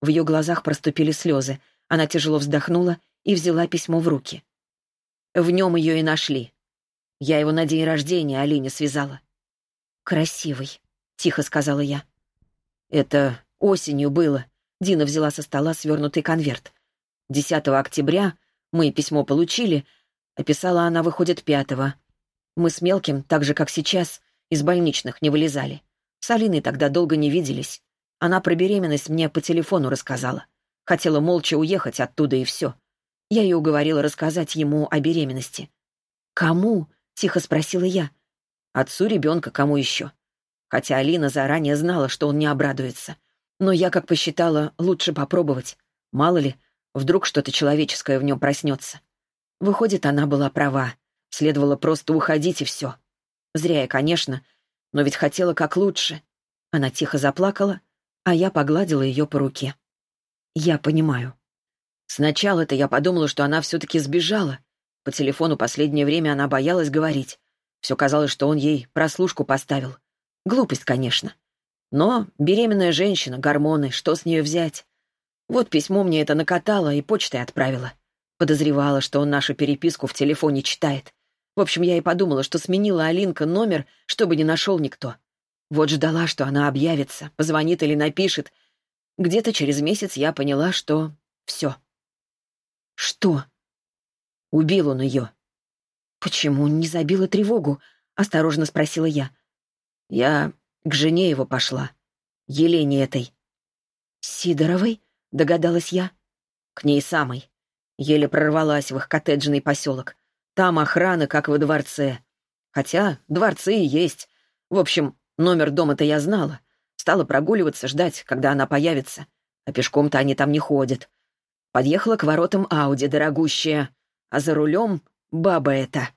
В ее глазах проступили слезы. Она тяжело вздохнула и взяла письмо в руки. В нем ее и нашли. Я его на день рождения Алине связала». «Красивый», — тихо сказала я. «Это осенью было». Дина взяла со стола свернутый конверт. 10 октября мы письмо получили, описала она, выходит, пятого. Мы с Мелким, так же, как сейчас, из больничных не вылезали. С Алиной тогда долго не виделись. Она про беременность мне по телефону рассказала. Хотела молча уехать оттуда и все. Я ее уговорила рассказать ему о беременности. «Кому?» — тихо спросила я. «Отцу ребенка, кому еще?» Хотя Алина заранее знала, что он не обрадуется. Но я, как посчитала, лучше попробовать. Мало ли, вдруг что-то человеческое в нем проснется. Выходит, она была права. Следовало просто уходить и все. Зря я, конечно, но ведь хотела как лучше. Она тихо заплакала, а я погладила ее по руке. Я понимаю. Сначала-то я подумала, что она все-таки сбежала. По телефону последнее время она боялась говорить. Все казалось, что он ей прослушку поставил. Глупость, конечно. Но беременная женщина, гормоны, что с нее взять? Вот письмо мне это накатало и почтой отправила. Подозревала, что он нашу переписку в телефоне читает. В общем, я и подумала, что сменила Алинка номер, чтобы не нашел никто. Вот ждала, что она объявится, позвонит или напишет. Где-то через месяц я поняла, что все. Что? Убил он ее. Почему не забила тревогу? Осторожно спросила я. Я к жене его пошла. Елене этой. Сидоровой? Догадалась я. К ней самой. Еле прорвалась в их коттеджный поселок. Там охрана, как во дворце. Хотя дворцы и есть. В общем, номер дома-то я знала. Стала прогуливаться, ждать, когда она появится. А пешком-то они там не ходят. Подъехала к воротам Ауди, дорогущая. А за рулем баба эта.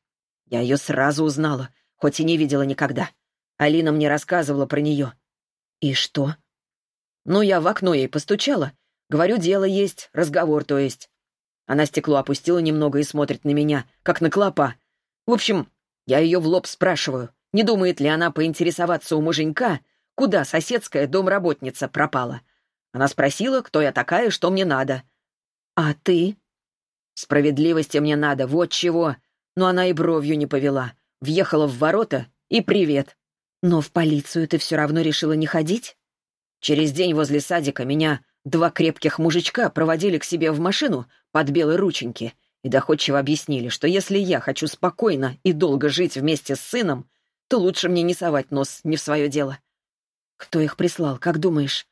Я ее сразу узнала, хоть и не видела никогда. Алина мне рассказывала про нее. И что? Ну, я в окно ей постучала. Говорю, дело есть, разговор то есть. Она стекло опустила немного и смотрит на меня, как на клопа. В общем, я ее в лоб спрашиваю, не думает ли она поинтересоваться у муженька, куда соседская домработница пропала. Она спросила, кто я такая, что мне надо. «А ты?» «Справедливости мне надо, вот чего». Но она и бровью не повела. Въехала в ворота и привет. «Но в полицию ты все равно решила не ходить?» Через день возле садика меня Два крепких мужичка проводили к себе в машину под белые рученьки и доходчиво объяснили, что если я хочу спокойно и долго жить вместе с сыном, то лучше мне не совать нос не в свое дело. Кто их прислал, как думаешь?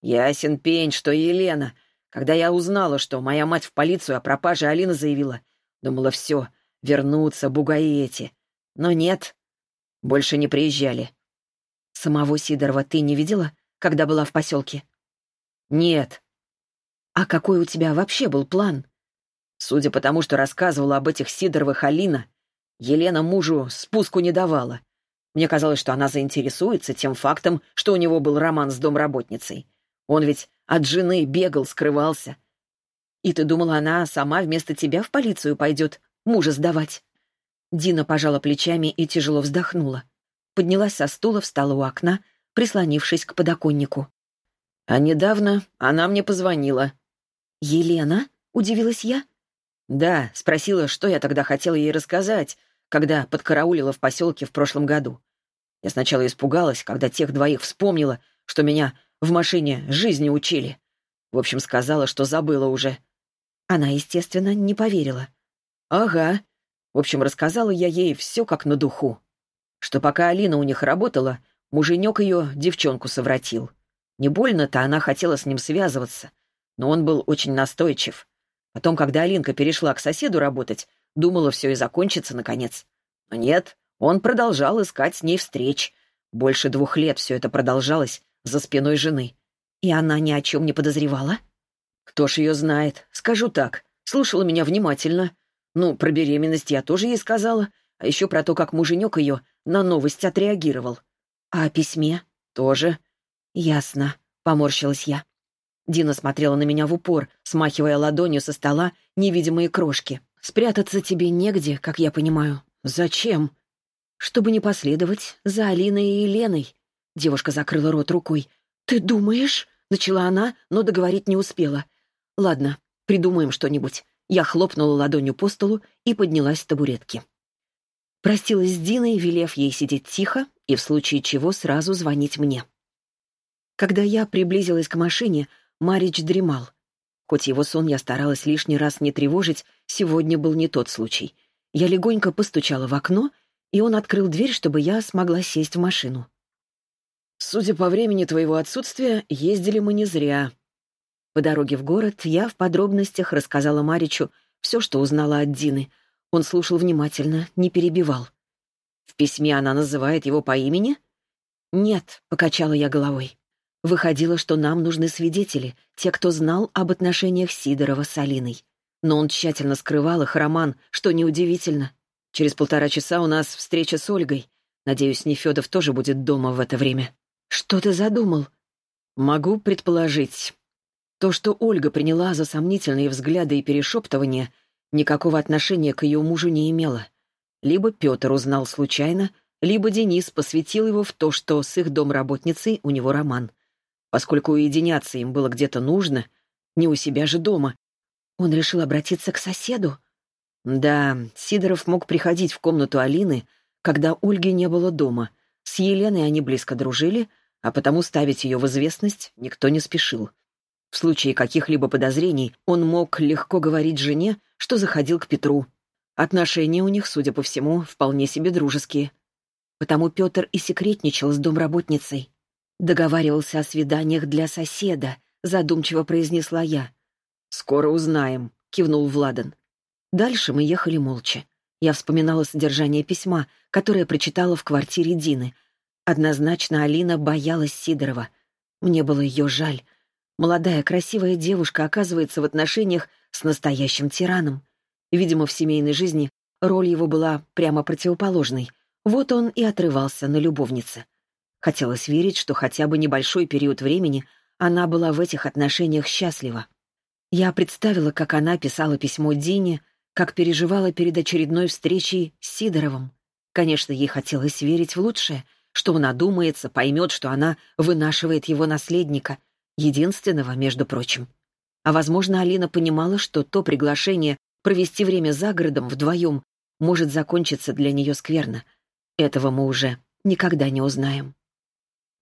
Ясен пень, что Елена. Когда я узнала, что моя мать в полицию о пропаже Алина заявила, думала, все, вернутся бугаи эти. Но нет, больше не приезжали. Самого Сидорова ты не видела, когда была в поселке? «Нет». «А какой у тебя вообще был план?» Судя по тому, что рассказывала об этих Сидоровых Алина, Елена мужу спуску не давала. Мне казалось, что она заинтересуется тем фактом, что у него был роман с домработницей. Он ведь от жены бегал, скрывался. И ты думала, она сама вместо тебя в полицию пойдет, мужа сдавать? Дина пожала плечами и тяжело вздохнула. Поднялась со стула, встала у окна, прислонившись к подоконнику. А недавно она мне позвонила. «Елена?» — удивилась я. «Да», — спросила, что я тогда хотела ей рассказать, когда подкараулила в поселке в прошлом году. Я сначала испугалась, когда тех двоих вспомнила, что меня в машине жизни учили. В общем, сказала, что забыла уже. Она, естественно, не поверила. «Ага». В общем, рассказала я ей все как на духу. Что пока Алина у них работала, муженек ее девчонку совратил. Не больно-то она хотела с ним связываться, но он был очень настойчив. Потом, когда Алинка перешла к соседу работать, думала, все и закончится, наконец. Но нет, он продолжал искать с ней встреч. Больше двух лет все это продолжалось за спиной жены. И она ни о чем не подозревала? Кто ж ее знает? Скажу так. Слушала меня внимательно. Ну, про беременность я тоже ей сказала, а еще про то, как муженек ее на новость отреагировал. А о письме? Тоже. «Ясно», — поморщилась я. Дина смотрела на меня в упор, смахивая ладонью со стола невидимые крошки. «Спрятаться тебе негде, как я понимаю. Зачем?» «Чтобы не последовать за Алиной и Еленой». Девушка закрыла рот рукой. «Ты думаешь?» — начала она, но договорить не успела. «Ладно, придумаем что-нибудь». Я хлопнула ладонью по столу и поднялась с табуретки. Простилась с Диной, велев ей сидеть тихо и в случае чего сразу звонить мне. Когда я приблизилась к машине, Марич дремал. Хоть его сон я старалась лишний раз не тревожить, сегодня был не тот случай. Я легонько постучала в окно, и он открыл дверь, чтобы я смогла сесть в машину. «Судя по времени твоего отсутствия, ездили мы не зря». По дороге в город я в подробностях рассказала Маричу все, что узнала от Дины. Он слушал внимательно, не перебивал. «В письме она называет его по имени?» «Нет», — покачала я головой. Выходило, что нам нужны свидетели, те, кто знал об отношениях Сидорова с Алиной. Но он тщательно скрывал их роман, что неудивительно. Через полтора часа у нас встреча с Ольгой. Надеюсь, Нефедов тоже будет дома в это время. Что ты задумал? Могу предположить. То, что Ольга приняла за сомнительные взгляды и перешептывания, никакого отношения к ее мужу не имело. Либо Петр узнал случайно, либо Денис посвятил его в то, что с их домработницей у него роман — Поскольку уединяться им было где-то нужно, не у себя же дома, он решил обратиться к соседу. Да, Сидоров мог приходить в комнату Алины, когда Ольги не было дома. С Еленой они близко дружили, а потому ставить ее в известность никто не спешил. В случае каких-либо подозрений он мог легко говорить жене, что заходил к Петру. Отношения у них, судя по всему, вполне себе дружеские. Потому Петр и секретничал с домработницей. Договаривался о свиданиях для соседа, задумчиво произнесла я. «Скоро узнаем», — кивнул Владан. Дальше мы ехали молча. Я вспоминала содержание письма, которое прочитала в квартире Дины. Однозначно Алина боялась Сидорова. Мне было ее жаль. Молодая, красивая девушка оказывается в отношениях с настоящим тираном. Видимо, в семейной жизни роль его была прямо противоположной. Вот он и отрывался на любовнице. Хотелось верить, что хотя бы небольшой период времени она была в этих отношениях счастлива. Я представила, как она писала письмо Дине, как переживала перед очередной встречей с Сидоровым. Конечно, ей хотелось верить в лучшее, что он одумается, поймет, что она вынашивает его наследника, единственного, между прочим. А, возможно, Алина понимала, что то приглашение провести время за городом вдвоем может закончиться для нее скверно. Этого мы уже никогда не узнаем.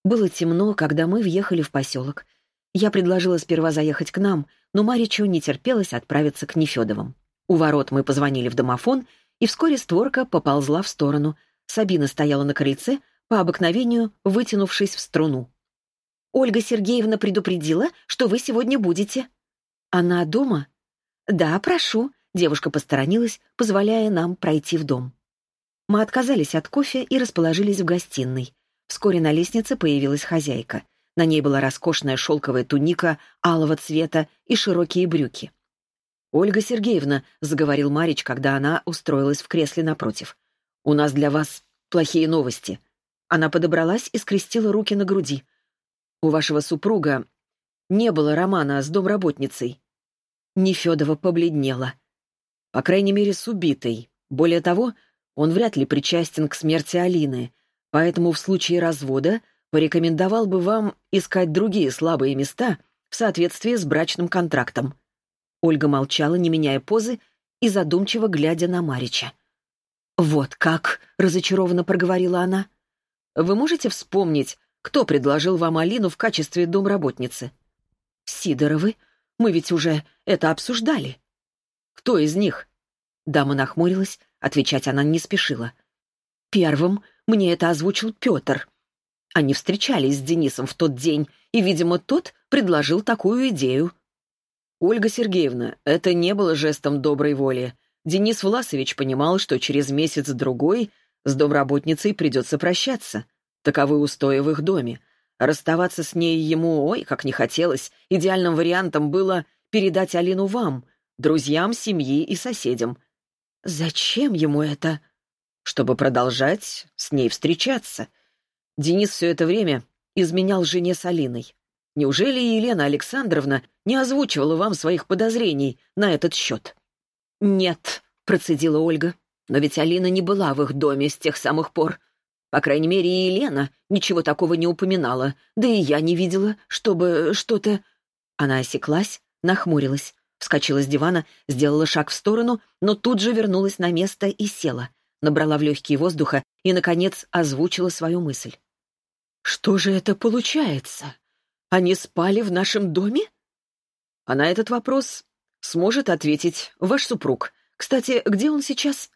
Было темно, когда мы въехали в поселок. Я предложила сперва заехать к нам, но Маричу не терпелось отправиться к Нефедовым. У ворот мы позвонили в домофон, и вскоре створка поползла в сторону. Сабина стояла на крыльце, по обыкновению вытянувшись в струну. «Ольга Сергеевна предупредила, что вы сегодня будете». «Она дома?» «Да, прошу», — девушка посторонилась, позволяя нам пройти в дом. Мы отказались от кофе и расположились в гостиной. Вскоре на лестнице появилась хозяйка. На ней была роскошная шелковая туника алого цвета и широкие брюки. «Ольга Сергеевна», — заговорил Марич, когда она устроилась в кресле напротив, — «у нас для вас плохие новости». Она подобралась и скрестила руки на груди. «У вашего супруга не было романа с домработницей». Нефедова побледнела. По крайней мере, с убитой. Более того, он вряд ли причастен к смерти Алины. Поэтому в случае развода порекомендовал бы вам искать другие слабые места в соответствии с брачным контрактом». Ольга молчала, не меняя позы и задумчиво глядя на Марича. «Вот как!» — разочарованно проговорила она. «Вы можете вспомнить, кто предложил вам Алину в качестве домработницы?» «Сидоровы. Мы ведь уже это обсуждали». «Кто из них?» Дама нахмурилась, отвечать она не спешила. «Первым мне это озвучил Петр. Они встречались с Денисом в тот день, и, видимо, тот предложил такую идею. Ольга Сергеевна, это не было жестом доброй воли. Денис Власович понимал, что через месяц-другой с домработницей придется прощаться. Таковы устои в их доме. Расставаться с ней ему, ой, как не хотелось. Идеальным вариантом было передать Алину вам, друзьям, семьи и соседям. Зачем ему это? чтобы продолжать с ней встречаться. Денис все это время изменял жене с Алиной. Неужели Елена Александровна не озвучивала вам своих подозрений на этот счет? «Нет», — процедила Ольга, — «но ведь Алина не была в их доме с тех самых пор. По крайней мере, и Елена ничего такого не упоминала, да и я не видела, чтобы что-то...» Она осеклась, нахмурилась, вскочила с дивана, сделала шаг в сторону, но тут же вернулась на место и села — набрала в легкие воздуха и, наконец, озвучила свою мысль. «Что же это получается? Они спали в нашем доме?» А на этот вопрос сможет ответить ваш супруг. Кстати, где он сейчас?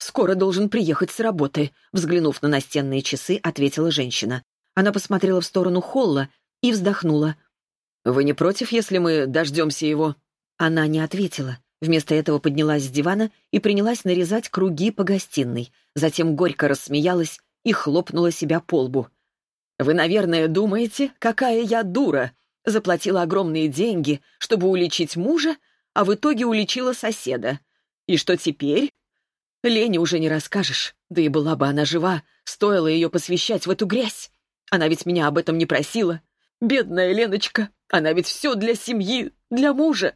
«Скоро должен приехать с работы», — взглянув на настенные часы, ответила женщина. Она посмотрела в сторону холла и вздохнула. «Вы не против, если мы дождемся его?» Она не ответила. Вместо этого поднялась с дивана и принялась нарезать круги по гостиной. Затем горько рассмеялась и хлопнула себя по лбу. «Вы, наверное, думаете, какая я дура!» Заплатила огромные деньги, чтобы уличить мужа, а в итоге уличила соседа. И что теперь? Лене уже не расскажешь. Да и была бы она жива, стоило ее посвящать в эту грязь. Она ведь меня об этом не просила. Бедная Леночка, она ведь все для семьи, для мужа.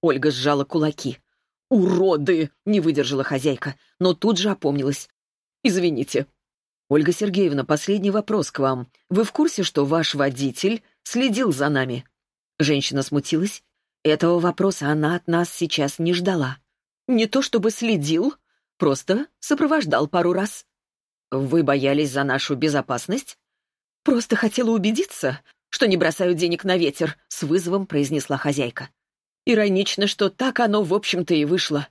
Ольга сжала кулаки. «Уроды!» — не выдержала хозяйка, но тут же опомнилась. «Извините». «Ольга Сергеевна, последний вопрос к вам. Вы в курсе, что ваш водитель следил за нами?» Женщина смутилась. Этого вопроса она от нас сейчас не ждала. «Не то чтобы следил, просто сопровождал пару раз». «Вы боялись за нашу безопасность?» «Просто хотела убедиться, что не бросаю денег на ветер», — с вызовом произнесла хозяйка. Иронично, что так оно, в общем-то, и вышло.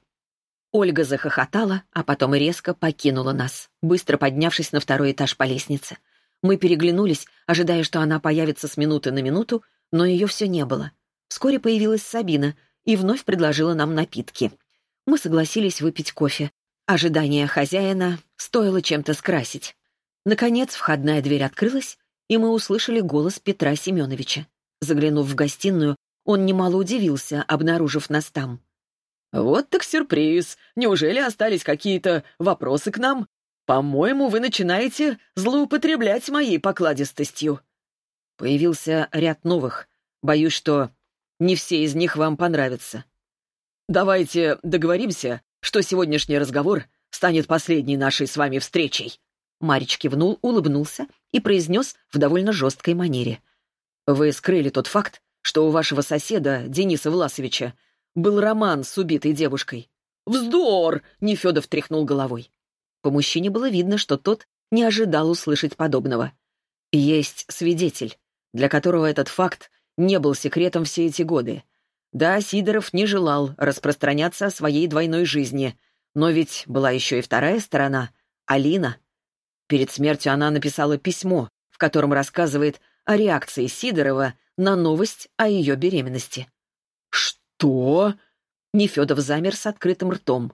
Ольга захохотала, а потом резко покинула нас, быстро поднявшись на второй этаж по лестнице. Мы переглянулись, ожидая, что она появится с минуты на минуту, но ее все не было. Вскоре появилась Сабина и вновь предложила нам напитки. Мы согласились выпить кофе. Ожидание хозяина стоило чем-то скрасить. Наконец входная дверь открылась, и мы услышали голос Петра Семеновича. Заглянув в гостиную, он немало удивился, обнаружив нас там. «Вот так сюрприз! Неужели остались какие-то вопросы к нам? По-моему, вы начинаете злоупотреблять моей покладистостью». Появился ряд новых. Боюсь, что не все из них вам понравятся. Давайте договоримся, что сегодняшний разговор станет последней нашей с вами встречей. Марич кивнул, улыбнулся и произнес в довольно жесткой манере. «Вы скрыли тот факт, что у вашего соседа, Дениса Власовича, был роман с убитой девушкой. «Вздор!» — Нефедов тряхнул головой. По мужчине было видно, что тот не ожидал услышать подобного. Есть свидетель, для которого этот факт не был секретом все эти годы. Да, Сидоров не желал распространяться о своей двойной жизни, но ведь была еще и вторая сторона — Алина. Перед смертью она написала письмо, в котором рассказывает о реакции Сидорова на новость о ее беременности. «Что?» Нефедов замер с открытым ртом.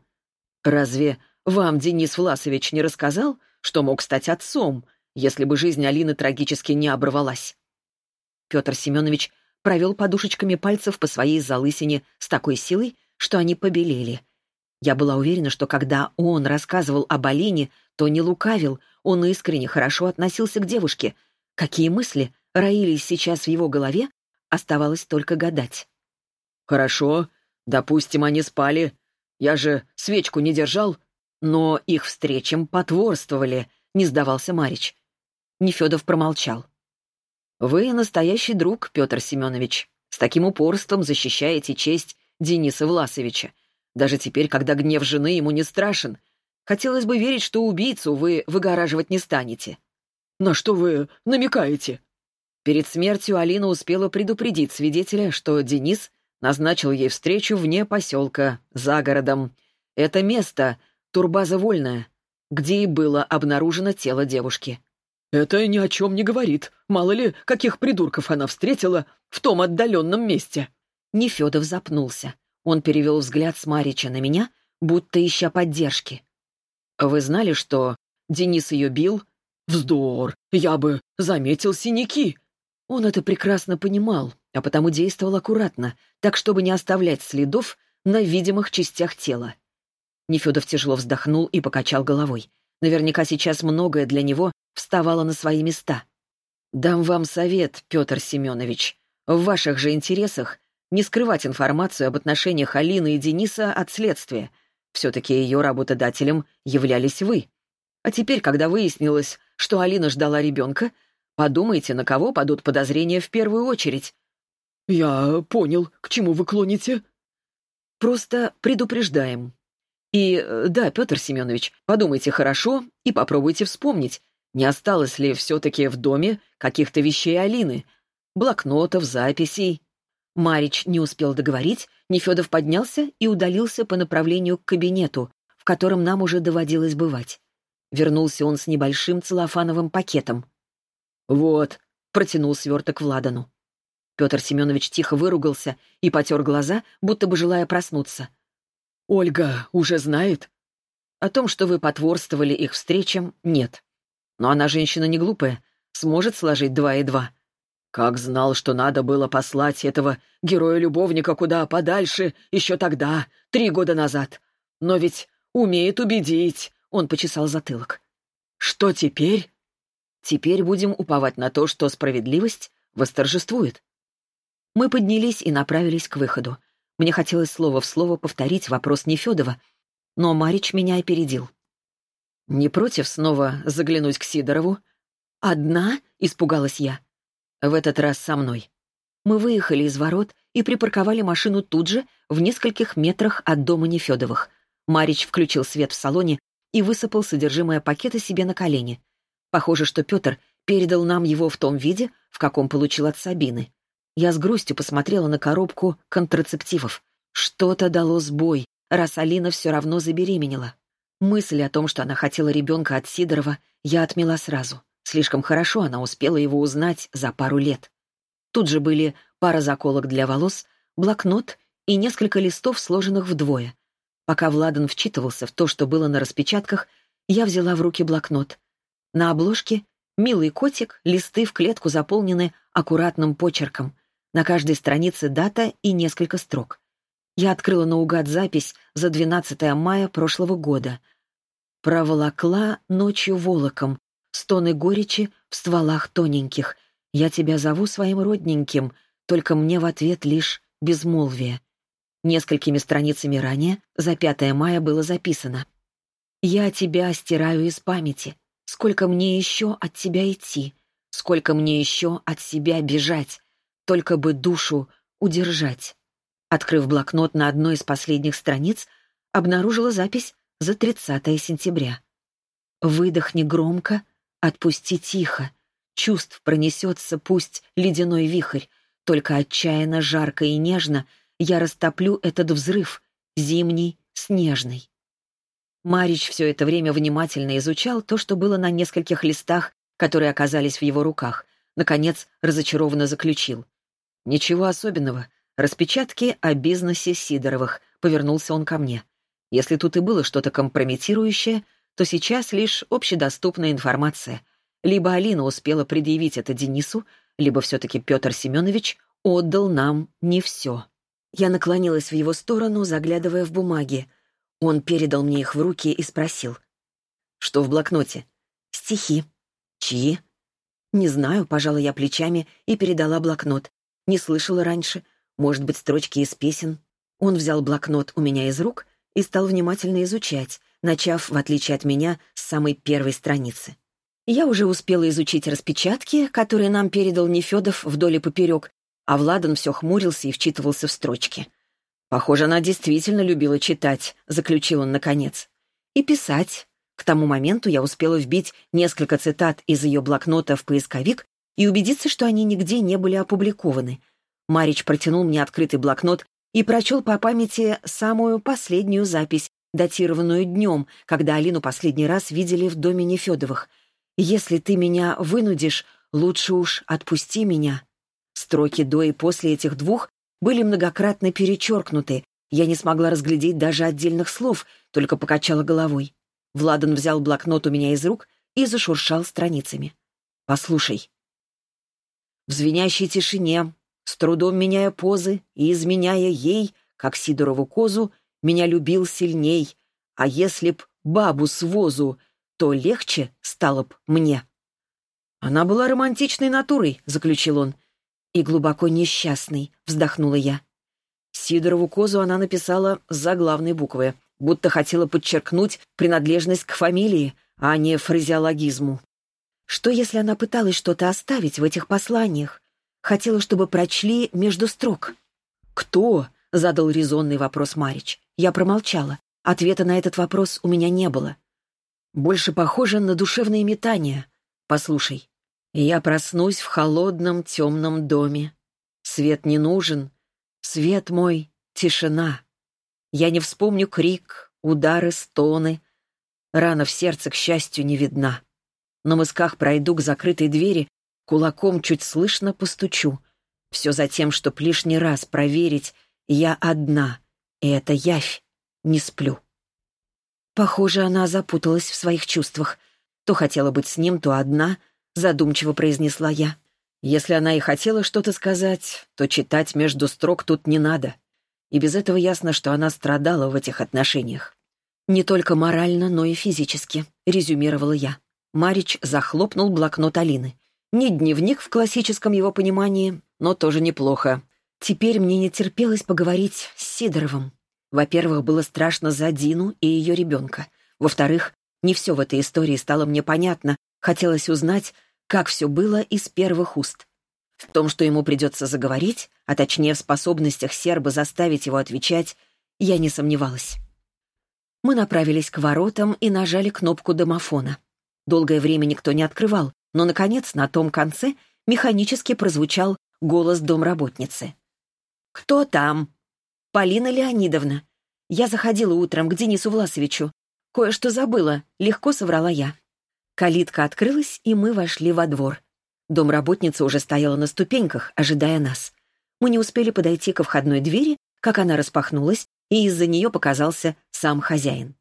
«Разве вам Денис Власович не рассказал, что мог стать отцом, если бы жизнь Алины трагически не оборвалась?» Петр Семенович провел подушечками пальцев по своей залысине с такой силой, что они побелели. Я была уверена, что когда он рассказывал об Алине, то не лукавил, он искренне хорошо относился к девушке. Какие мысли роились сейчас в его голове, оставалось только гадать. «Хорошо, допустим, они спали. Я же свечку не держал. Но их встречам потворствовали», — не сдавался Марич. Нефедов промолчал. «Вы настоящий друг, Петр Семенович. С таким упорством защищаете честь Дениса Власовича. Даже теперь, когда гнев жены ему не страшен. Хотелось бы верить, что убийцу вы выгораживать не станете». «На что вы намекаете?» Перед смертью Алина успела предупредить свидетеля, что Денис назначил ей встречу вне поселка, за городом. Это место — турбаза Вольная, где и было обнаружено тело девушки. «Это ни о чем не говорит. Мало ли, каких придурков она встретила в том отдаленном месте». Нефедов запнулся. Он перевел взгляд с Марича на меня, будто ища поддержки. «Вы знали, что Денис ее бил?» «Вздор! Я бы заметил синяки!» Он это прекрасно понимал, а потому действовал аккуратно, так, чтобы не оставлять следов на видимых частях тела. Нефедов тяжело вздохнул и покачал головой. Наверняка сейчас многое для него вставало на свои места. «Дам вам совет, Петр Семенович. В ваших же интересах не скрывать информацию об отношениях Алины и Дениса от следствия. Все-таки ее работодателем являлись вы. А теперь, когда выяснилось, что Алина ждала ребенка, Подумайте, на кого падут подозрения в первую очередь. «Я понял, к чему вы клоните?» «Просто предупреждаем. И э, да, Петр Семенович, подумайте хорошо и попробуйте вспомнить, не осталось ли все-таки в доме каких-то вещей Алины, блокнотов, записей. Марич не успел договорить, Нефедов поднялся и удалился по направлению к кабинету, в котором нам уже доводилось бывать. Вернулся он с небольшим целлофановым пакетом. «Вот», — протянул сверток Владану. Петр Семенович тихо выругался и потер глаза, будто бы желая проснуться. «Ольга уже знает?» «О том, что вы потворствовали их встречам, нет. Но она женщина не глупая, сможет сложить два и два». «Как знал, что надо было послать этого героя-любовника куда подальше еще тогда, три года назад. Но ведь умеет убедить», — он почесал затылок. «Что теперь?» «Теперь будем уповать на то, что справедливость восторжествует». Мы поднялись и направились к выходу. Мне хотелось слово в слово повторить вопрос Нефедова, но Марич меня опередил. «Не против снова заглянуть к Сидорову?» «Одна?» — испугалась я. «В этот раз со мной». Мы выехали из ворот и припарковали машину тут же, в нескольких метрах от дома Нефедовых. Марич включил свет в салоне и высыпал содержимое пакета себе на колени. Похоже, что Петр передал нам его в том виде, в каком получил от Сабины. Я с грустью посмотрела на коробку контрацептивов. Что-то дало сбой, раз Алина все равно забеременела. Мысль о том, что она хотела ребенка от Сидорова, я отмела сразу. Слишком хорошо она успела его узнать за пару лет. Тут же были пара заколок для волос, блокнот и несколько листов, сложенных вдвое. Пока Владан вчитывался в то, что было на распечатках, я взяла в руки блокнот. На обложке милый котик, листы в клетку заполнены аккуратным почерком. На каждой странице дата и несколько строк. Я открыла наугад запись за 12 мая прошлого года. «Проволокла ночью волоком, стоны горечи в стволах тоненьких. Я тебя зову своим родненьким, только мне в ответ лишь безмолвие». Несколькими страницами ранее, за 5 мая, было записано. «Я тебя стираю из памяти. Сколько мне еще от тебя идти? Сколько мне еще от себя бежать? Только бы душу удержать. Открыв блокнот на одной из последних страниц, обнаружила запись за 30 сентября. «Выдохни громко, отпусти тихо. Чувств пронесется пусть ледяной вихрь, только отчаянно, жарко и нежно я растоплю этот взрыв, зимний, снежный». Марич все это время внимательно изучал то, что было на нескольких листах, которые оказались в его руках. Наконец, разочарованно заключил. «Ничего особенного. Распечатки о бизнесе Сидоровых», — повернулся он ко мне. «Если тут и было что-то компрометирующее, то сейчас лишь общедоступная информация. Либо Алина успела предъявить это Денису, либо все-таки Петр Семенович отдал нам не все». Я наклонилась в его сторону, заглядывая в бумаги. Он передал мне их в руки и спросил. «Что в блокноте?» «Стихи». «Чьи?» «Не знаю», — пожала я плечами и передала блокнот. Не слышала раньше. Может быть, строчки из песен. Он взял блокнот у меня из рук и стал внимательно изучать, начав, в отличие от меня, с самой первой страницы. Я уже успела изучить распечатки, которые нам передал Нефедов вдоль и поперек, а Владан все хмурился и вчитывался в строчки. «Похоже, она действительно любила читать», — заключил он наконец. «И писать». К тому моменту я успела вбить несколько цитат из ее блокнота в поисковик и убедиться, что они нигде не были опубликованы. Марич протянул мне открытый блокнот и прочел по памяти самую последнюю запись, датированную днем, когда Алину последний раз видели в доме Нефедовых. «Если ты меня вынудишь, лучше уж отпусти меня». Строки до и после этих двух были многократно перечеркнуты. Я не смогла разглядеть даже отдельных слов, только покачала головой. Владан взял блокнот у меня из рук и зашуршал страницами. «Послушай», в звенящей тишине, с трудом меняя позы и изменяя ей, как Сидорову козу, меня любил сильней, а если б бабу с возу, то легче стало б мне. «Она была романтичной натурой», — заключил он. «И глубоко несчастной», — вздохнула я. Сидорову козу она написала с заглавной буквы, будто хотела подчеркнуть принадлежность к фамилии, а не фразеологизму. Что, если она пыталась что-то оставить в этих посланиях? Хотела, чтобы прочли между строк. «Кто?» — задал резонный вопрос Марич. Я промолчала. Ответа на этот вопрос у меня не было. Больше похоже на душевные метания. Послушай, я проснусь в холодном темном доме. Свет не нужен. Свет мой — тишина. Я не вспомню крик, удары, стоны. Рана в сердце, к счастью, не видна. На мысках пройду к закрытой двери, кулаком чуть слышно постучу. Все за тем, чтоб лишний раз проверить, я одна, и это явь, не сплю. Похоже, она запуталась в своих чувствах. То хотела быть с ним, то одна, задумчиво произнесла я. Если она и хотела что-то сказать, то читать между строк тут не надо. И без этого ясно, что она страдала в этих отношениях. «Не только морально, но и физически», — резюмировала я. Марич захлопнул блокнот Алины. Не дневник в классическом его понимании, но тоже неплохо. Теперь мне не терпелось поговорить с Сидоровым. Во-первых, было страшно за Дину и ее ребенка. Во-вторых, не все в этой истории стало мне понятно. Хотелось узнать, как все было из первых уст. В том, что ему придется заговорить, а точнее в способностях серба заставить его отвечать, я не сомневалась. Мы направились к воротам и нажали кнопку домофона. Долгое время никто не открывал, но, наконец, на том конце механически прозвучал голос домработницы. «Кто там?» «Полина Леонидовна. Я заходила утром к Денису Власовичу. Кое-что забыла», — легко соврала я. Калитка открылась, и мы вошли во двор. Домработница уже стояла на ступеньках, ожидая нас. Мы не успели подойти ко входной двери, как она распахнулась, и из-за нее показался сам хозяин.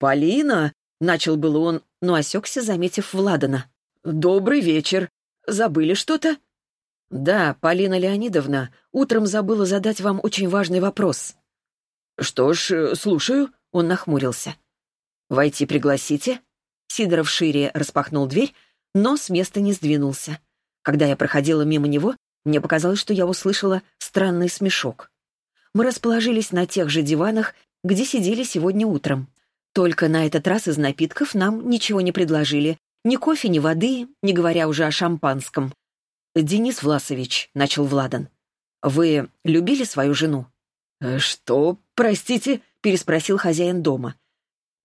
«Полина!» — начал было он, но осекся, заметив Владана. «Добрый вечер. Забыли что-то?» «Да, Полина Леонидовна, утром забыла задать вам очень важный вопрос». «Что ж, э, слушаю», — он нахмурился. «Войти пригласите?» Сидоров шире распахнул дверь, но с места не сдвинулся. Когда я проходила мимо него, мне показалось, что я услышала странный смешок мы расположились на тех же диванах, где сидели сегодня утром. Только на этот раз из напитков нам ничего не предложили. Ни кофе, ни воды, не говоря уже о шампанском. «Денис Власович», — начал Владан, — «вы любили свою жену?» «Э, «Что, простите?» — переспросил хозяин дома.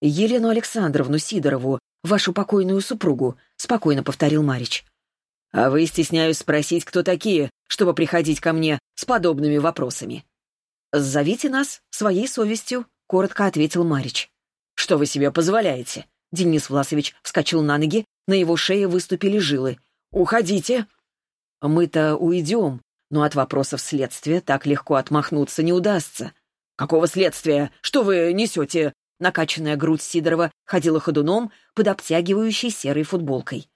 «Елену Александровну Сидорову, вашу покойную супругу», — спокойно повторил Марич. «А вы, стесняюсь спросить, кто такие, чтобы приходить ко мне с подобными вопросами?» «Зовите нас своей совестью», — коротко ответил Марич. «Что вы себе позволяете?» Денис Власович вскочил на ноги, на его шее выступили жилы. «Уходите!» «Мы-то уйдем, но от вопросов следствия так легко отмахнуться не удастся». «Какого следствия? Что вы несете?» Накачанная грудь Сидорова ходила ходуном под обтягивающей серой футболкой.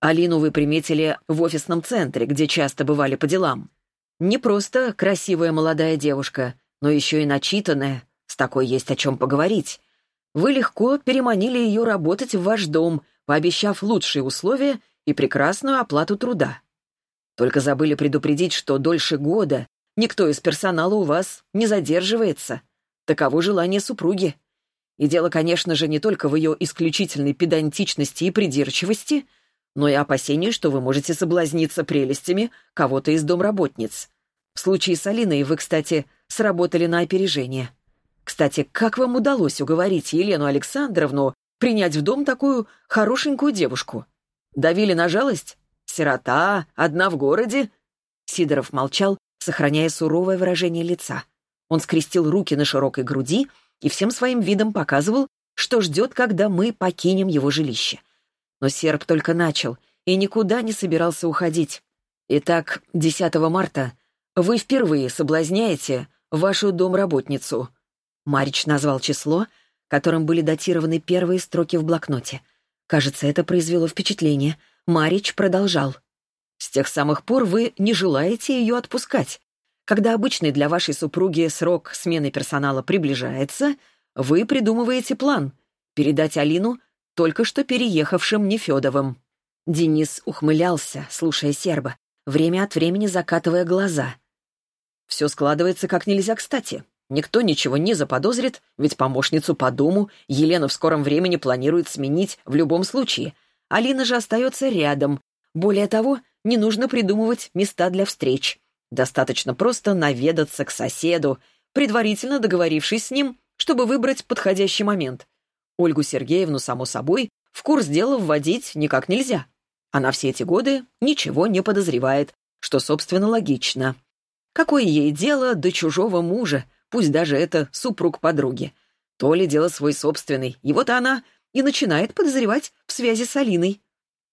«Алину вы приметили в офисном центре, где часто бывали по делам. Не просто красивая молодая девушка, но еще и начитанная, с такой есть о чем поговорить. Вы легко переманили ее работать в ваш дом, пообещав лучшие условия и прекрасную оплату труда. Только забыли предупредить, что дольше года никто из персонала у вас не задерживается. Таково желание супруги. И дело, конечно же, не только в ее исключительной педантичности и придирчивости, но и опасении, что вы можете соблазниться прелестями кого-то из домработниц. В случае с Алиной вы, кстати, сработали на опережение. Кстати, как вам удалось уговорить Елену Александровну принять в дом такую хорошенькую девушку? Давили на жалость? Сирота, одна в городе?» Сидоров молчал, сохраняя суровое выражение лица. Он скрестил руки на широкой груди и всем своим видом показывал, что ждет, когда мы покинем его жилище. Но серб только начал и никуда не собирался уходить. Итак, 10 марта вы впервые соблазняете вашу домработницу». Марич назвал число, которым были датированы первые строки в блокноте. Кажется, это произвело впечатление. Марич продолжал. «С тех самых пор вы не желаете ее отпускать. Когда обычный для вашей супруги срок смены персонала приближается, вы придумываете план — передать Алину только что переехавшим Нефедовым». Денис ухмылялся, слушая серба, время от времени закатывая глаза. Все складывается как нельзя кстати. Никто ничего не заподозрит, ведь помощницу по дому Елена в скором времени планирует сменить в любом случае. Алина же остается рядом. Более того, не нужно придумывать места для встреч. Достаточно просто наведаться к соседу, предварительно договорившись с ним, чтобы выбрать подходящий момент. Ольгу Сергеевну, само собой, в курс дела вводить никак нельзя. Она все эти годы ничего не подозревает, что, собственно, логично. Какое ей дело до чужого мужа, пусть даже это супруг подруги? То ли дело свой собственный, и вот она и начинает подозревать в связи с Алиной.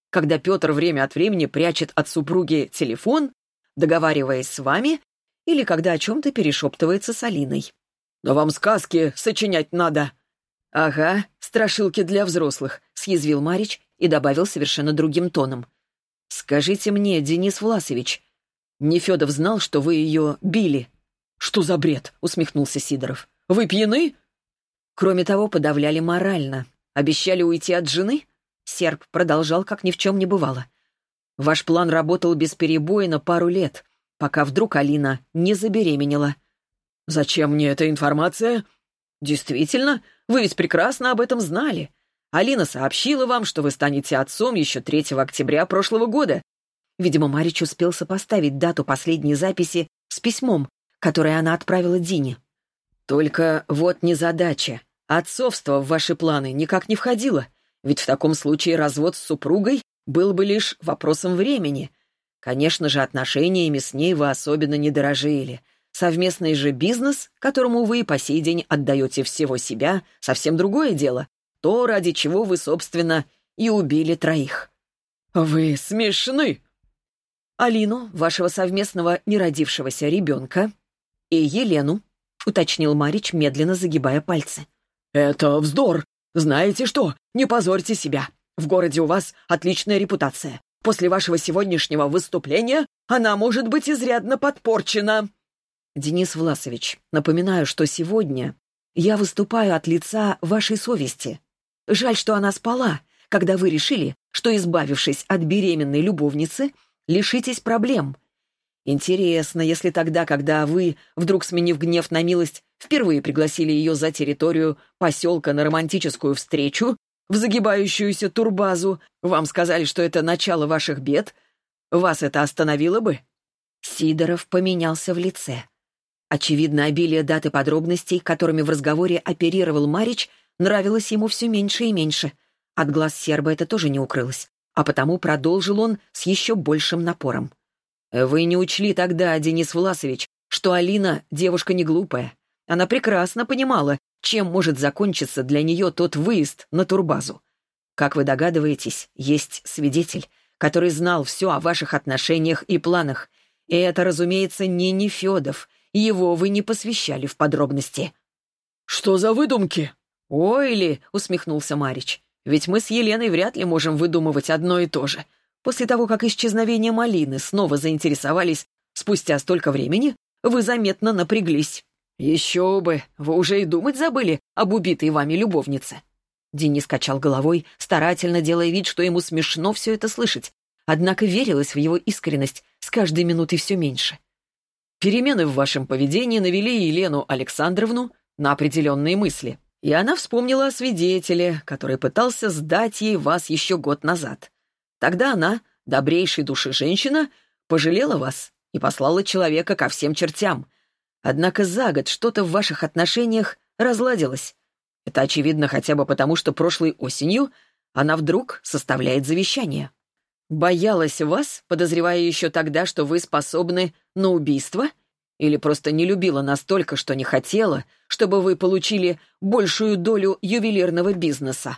Когда Петр время от времени прячет от супруги телефон, договариваясь с вами, или когда о чем-то перешептывается с Алиной. «Да вам сказки сочинять надо!» «Ага, страшилки для взрослых», — съязвил Марич и добавил совершенно другим тоном. «Скажите мне, Денис Власович, Нефедов знал, что вы ее били?» «Что за бред?» — усмехнулся Сидоров. «Вы пьяны?» Кроме того, подавляли морально. Обещали уйти от жены? Серб продолжал, как ни в чем не бывало. Ваш план работал без перебоя на пару лет, пока вдруг Алина не забеременела. «Зачем мне эта информация?» «Действительно, вы ведь прекрасно об этом знали. Алина сообщила вам, что вы станете отцом еще 3 октября прошлого года. Видимо, Марич успел сопоставить дату последней записи с письмом, которое она отправила Дине. Только вот незадача. Отцовство в ваши планы никак не входило, ведь в таком случае развод с супругой был бы лишь вопросом времени. Конечно же, отношениями с ней вы особенно не дорожили. Совместный же бизнес, которому вы по сей день отдаете всего себя, совсем другое дело. То, ради чего вы, собственно, и убили троих. «Вы смешны!» Алину, вашего совместного неродившегося ребенка, и Елену, уточнил Марич, медленно загибая пальцы. «Это вздор! Знаете что? Не позорьте себя. В городе у вас отличная репутация. После вашего сегодняшнего выступления она может быть изрядно подпорчена». «Денис Власович, напоминаю, что сегодня я выступаю от лица вашей совести. Жаль, что она спала, когда вы решили, что, избавившись от беременной любовницы, лишитесь проблем. Интересно, если тогда, когда вы, вдруг сменив гнев на милость, впервые пригласили ее за территорию поселка на романтическую встречу, в загибающуюся турбазу, вам сказали, что это начало ваших бед, вас это остановило бы? Сидоров поменялся в лице. Очевидно, обилие дат и подробностей, которыми в разговоре оперировал Марич, нравилось ему все меньше и меньше. От глаз серба это тоже не укрылось, а потому продолжил он с еще большим напором. «Вы не учли тогда, Денис Власович, что Алина девушка не глупая. Она прекрасно понимала, чем может закончиться для нее тот выезд на турбазу. Как вы догадываетесь, есть свидетель, который знал все о ваших отношениях и планах. И это, разумеется, не Нефедов, его вы не посвящали в подробности». «Что за выдумки?» «Ой ли!» — усмехнулся Марич. «Ведь мы с Еленой вряд ли можем выдумывать одно и то же. После того, как исчезновение малины снова заинтересовались спустя столько времени, вы заметно напряглись». «Еще бы! Вы уже и думать забыли об убитой вами любовнице!» Денис качал головой, старательно делая вид, что ему смешно все это слышать, однако верилось в его искренность с каждой минутой все меньше. Перемены в вашем поведении навели Елену Александровну на определенные мысли, и она вспомнила о свидетеле, который пытался сдать ей вас еще год назад. Тогда она, добрейшей души женщина, пожалела вас и послала человека ко всем чертям. Однако за год что-то в ваших отношениях разладилось. Это очевидно хотя бы потому, что прошлой осенью она вдруг составляет завещание. Боялась вас, подозревая еще тогда, что вы способны на убийство? Или просто не любила настолько, что не хотела, чтобы вы получили большую долю ювелирного бизнеса?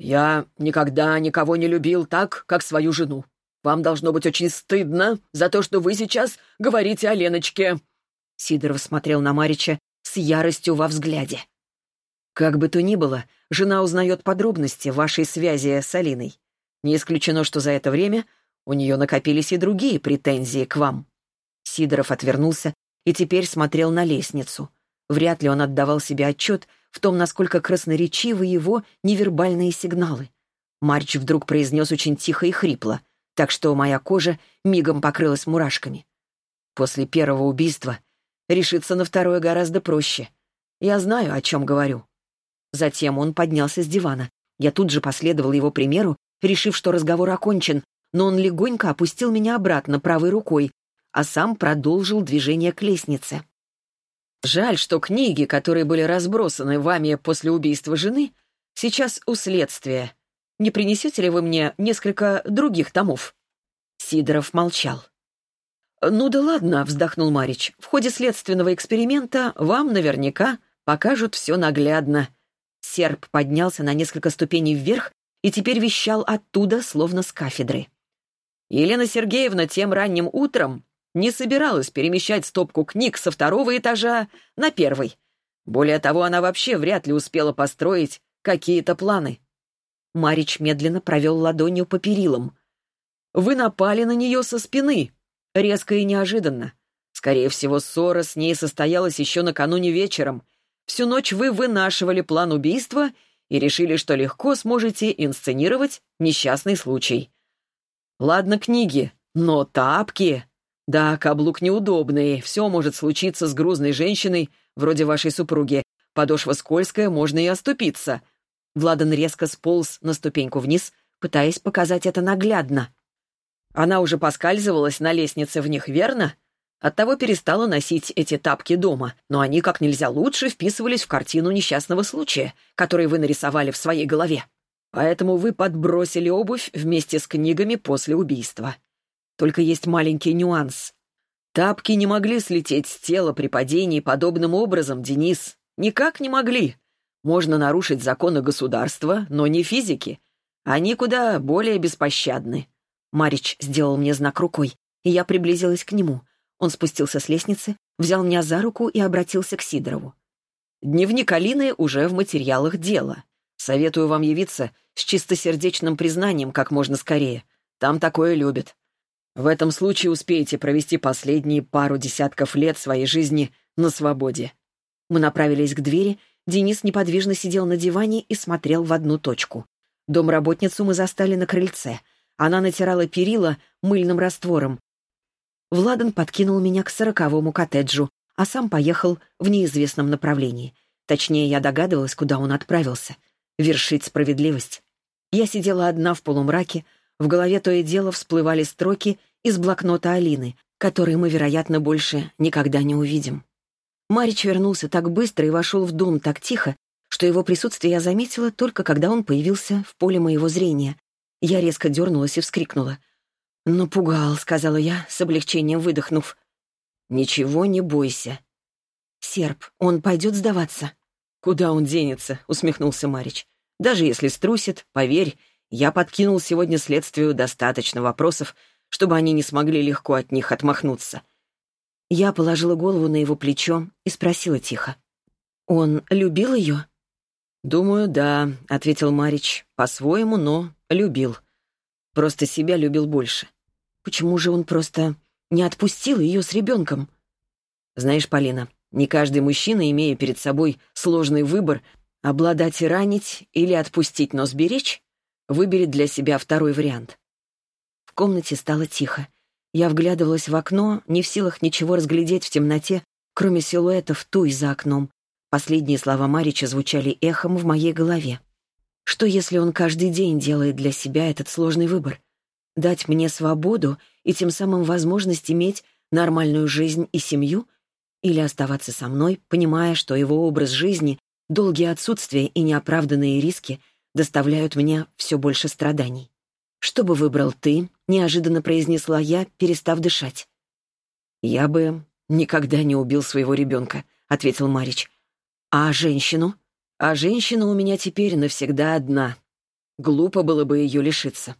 Я никогда никого не любил так, как свою жену. Вам должно быть очень стыдно за то, что вы сейчас говорите о Леночке. Сидоров смотрел на Марича с яростью во взгляде. Как бы то ни было, жена узнает подробности вашей связи с Алиной. Не исключено, что за это время у нее накопились и другие претензии к вам». Сидоров отвернулся и теперь смотрел на лестницу. Вряд ли он отдавал себе отчет в том, насколько красноречивы его невербальные сигналы. Марч вдруг произнес очень тихо и хрипло, так что моя кожа мигом покрылась мурашками. После первого убийства решиться на второе гораздо проще. Я знаю, о чем говорю. Затем он поднялся с дивана. Я тут же последовал его примеру решив, что разговор окончен, но он легонько опустил меня обратно правой рукой, а сам продолжил движение к лестнице. Жаль, что книги, которые были разбросаны вами после убийства жены, сейчас у следствия. Не принесете ли вы мне несколько других томов?» Сидоров молчал. «Ну да ладно», — вздохнул Марич. «В ходе следственного эксперимента вам наверняка покажут все наглядно». Серб поднялся на несколько ступеней вверх и теперь вещал оттуда, словно с кафедры. Елена Сергеевна тем ранним утром не собиралась перемещать стопку книг со второго этажа на первый. Более того, она вообще вряд ли успела построить какие-то планы. Марич медленно провел ладонью по перилам. «Вы напали на нее со спины, резко и неожиданно. Скорее всего, ссора с ней состоялась еще накануне вечером. Всю ночь вы вынашивали план убийства и решили, что легко сможете инсценировать несчастный случай. Ладно, книги, но тапки... Да, каблук неудобный, все может случиться с грузной женщиной, вроде вашей супруги. Подошва скользкая, можно и оступиться. Владан резко сполз на ступеньку вниз, пытаясь показать это наглядно. Она уже поскальзывалась на лестнице в них, верно? Оттого перестала носить эти тапки дома, но они как нельзя лучше вписывались в картину несчастного случая, который вы нарисовали в своей голове. Поэтому вы подбросили обувь вместе с книгами после убийства. Только есть маленький нюанс. Тапки не могли слететь с тела при падении подобным образом, Денис. Никак не могли. Можно нарушить законы государства, но не физики. Они куда более беспощадны. Марич сделал мне знак рукой, и я приблизилась к нему. Он спустился с лестницы, взял меня за руку и обратился к Сидорову. «Дневник Алины уже в материалах дела. Советую вам явиться с чистосердечным признанием как можно скорее. Там такое любят. В этом случае успеете провести последние пару десятков лет своей жизни на свободе». Мы направились к двери, Денис неподвижно сидел на диване и смотрел в одну точку. Домработницу мы застали на крыльце. Она натирала перила мыльным раствором. Владан подкинул меня к сороковому коттеджу, а сам поехал в неизвестном направлении. Точнее, я догадывалась, куда он отправился — вершить справедливость. Я сидела одна в полумраке, в голове то и дело всплывали строки из блокнота Алины, которые мы, вероятно, больше никогда не увидим. Марич вернулся так быстро и вошел в дом так тихо, что его присутствие я заметила только когда он появился в поле моего зрения. Я резко дернулась и вскрикнула. «Напугал», — сказала я, с облегчением выдохнув. «Ничего не бойся». «Серб, он пойдет сдаваться?» «Куда он денется?» — усмехнулся Марич. Даже если струсит, поверь, я подкинул сегодня следствию достаточно вопросов, чтобы они не смогли легко от них отмахнуться. Я положила голову на его плечо и спросила тихо. «Он любил ее?» «Думаю, да», — ответил Марич. «По-своему, но любил. Просто себя любил больше». «Почему же он просто не отпустил ее с ребенком?» «Знаешь, Полина, не каждый мужчина, имея перед собой сложный выбор, Обладать и ранить или отпустить, но сберечь? Выберет для себя второй вариант. В комнате стало тихо. Я вглядывалась в окно, не в силах ничего разглядеть в темноте, кроме силуэтов туй за окном. Последние слова Марича звучали эхом в моей голове. Что, если он каждый день делает для себя этот сложный выбор? Дать мне свободу и тем самым возможность иметь нормальную жизнь и семью? Или оставаться со мной, понимая, что его образ жизни Долгие отсутствия и неоправданные риски доставляют мне все больше страданий. «Что бы выбрал ты?» — неожиданно произнесла я, перестав дышать. «Я бы никогда не убил своего ребенка», — ответил Марич. «А женщину?» «А женщина у меня теперь навсегда одна. Глупо было бы ее лишиться.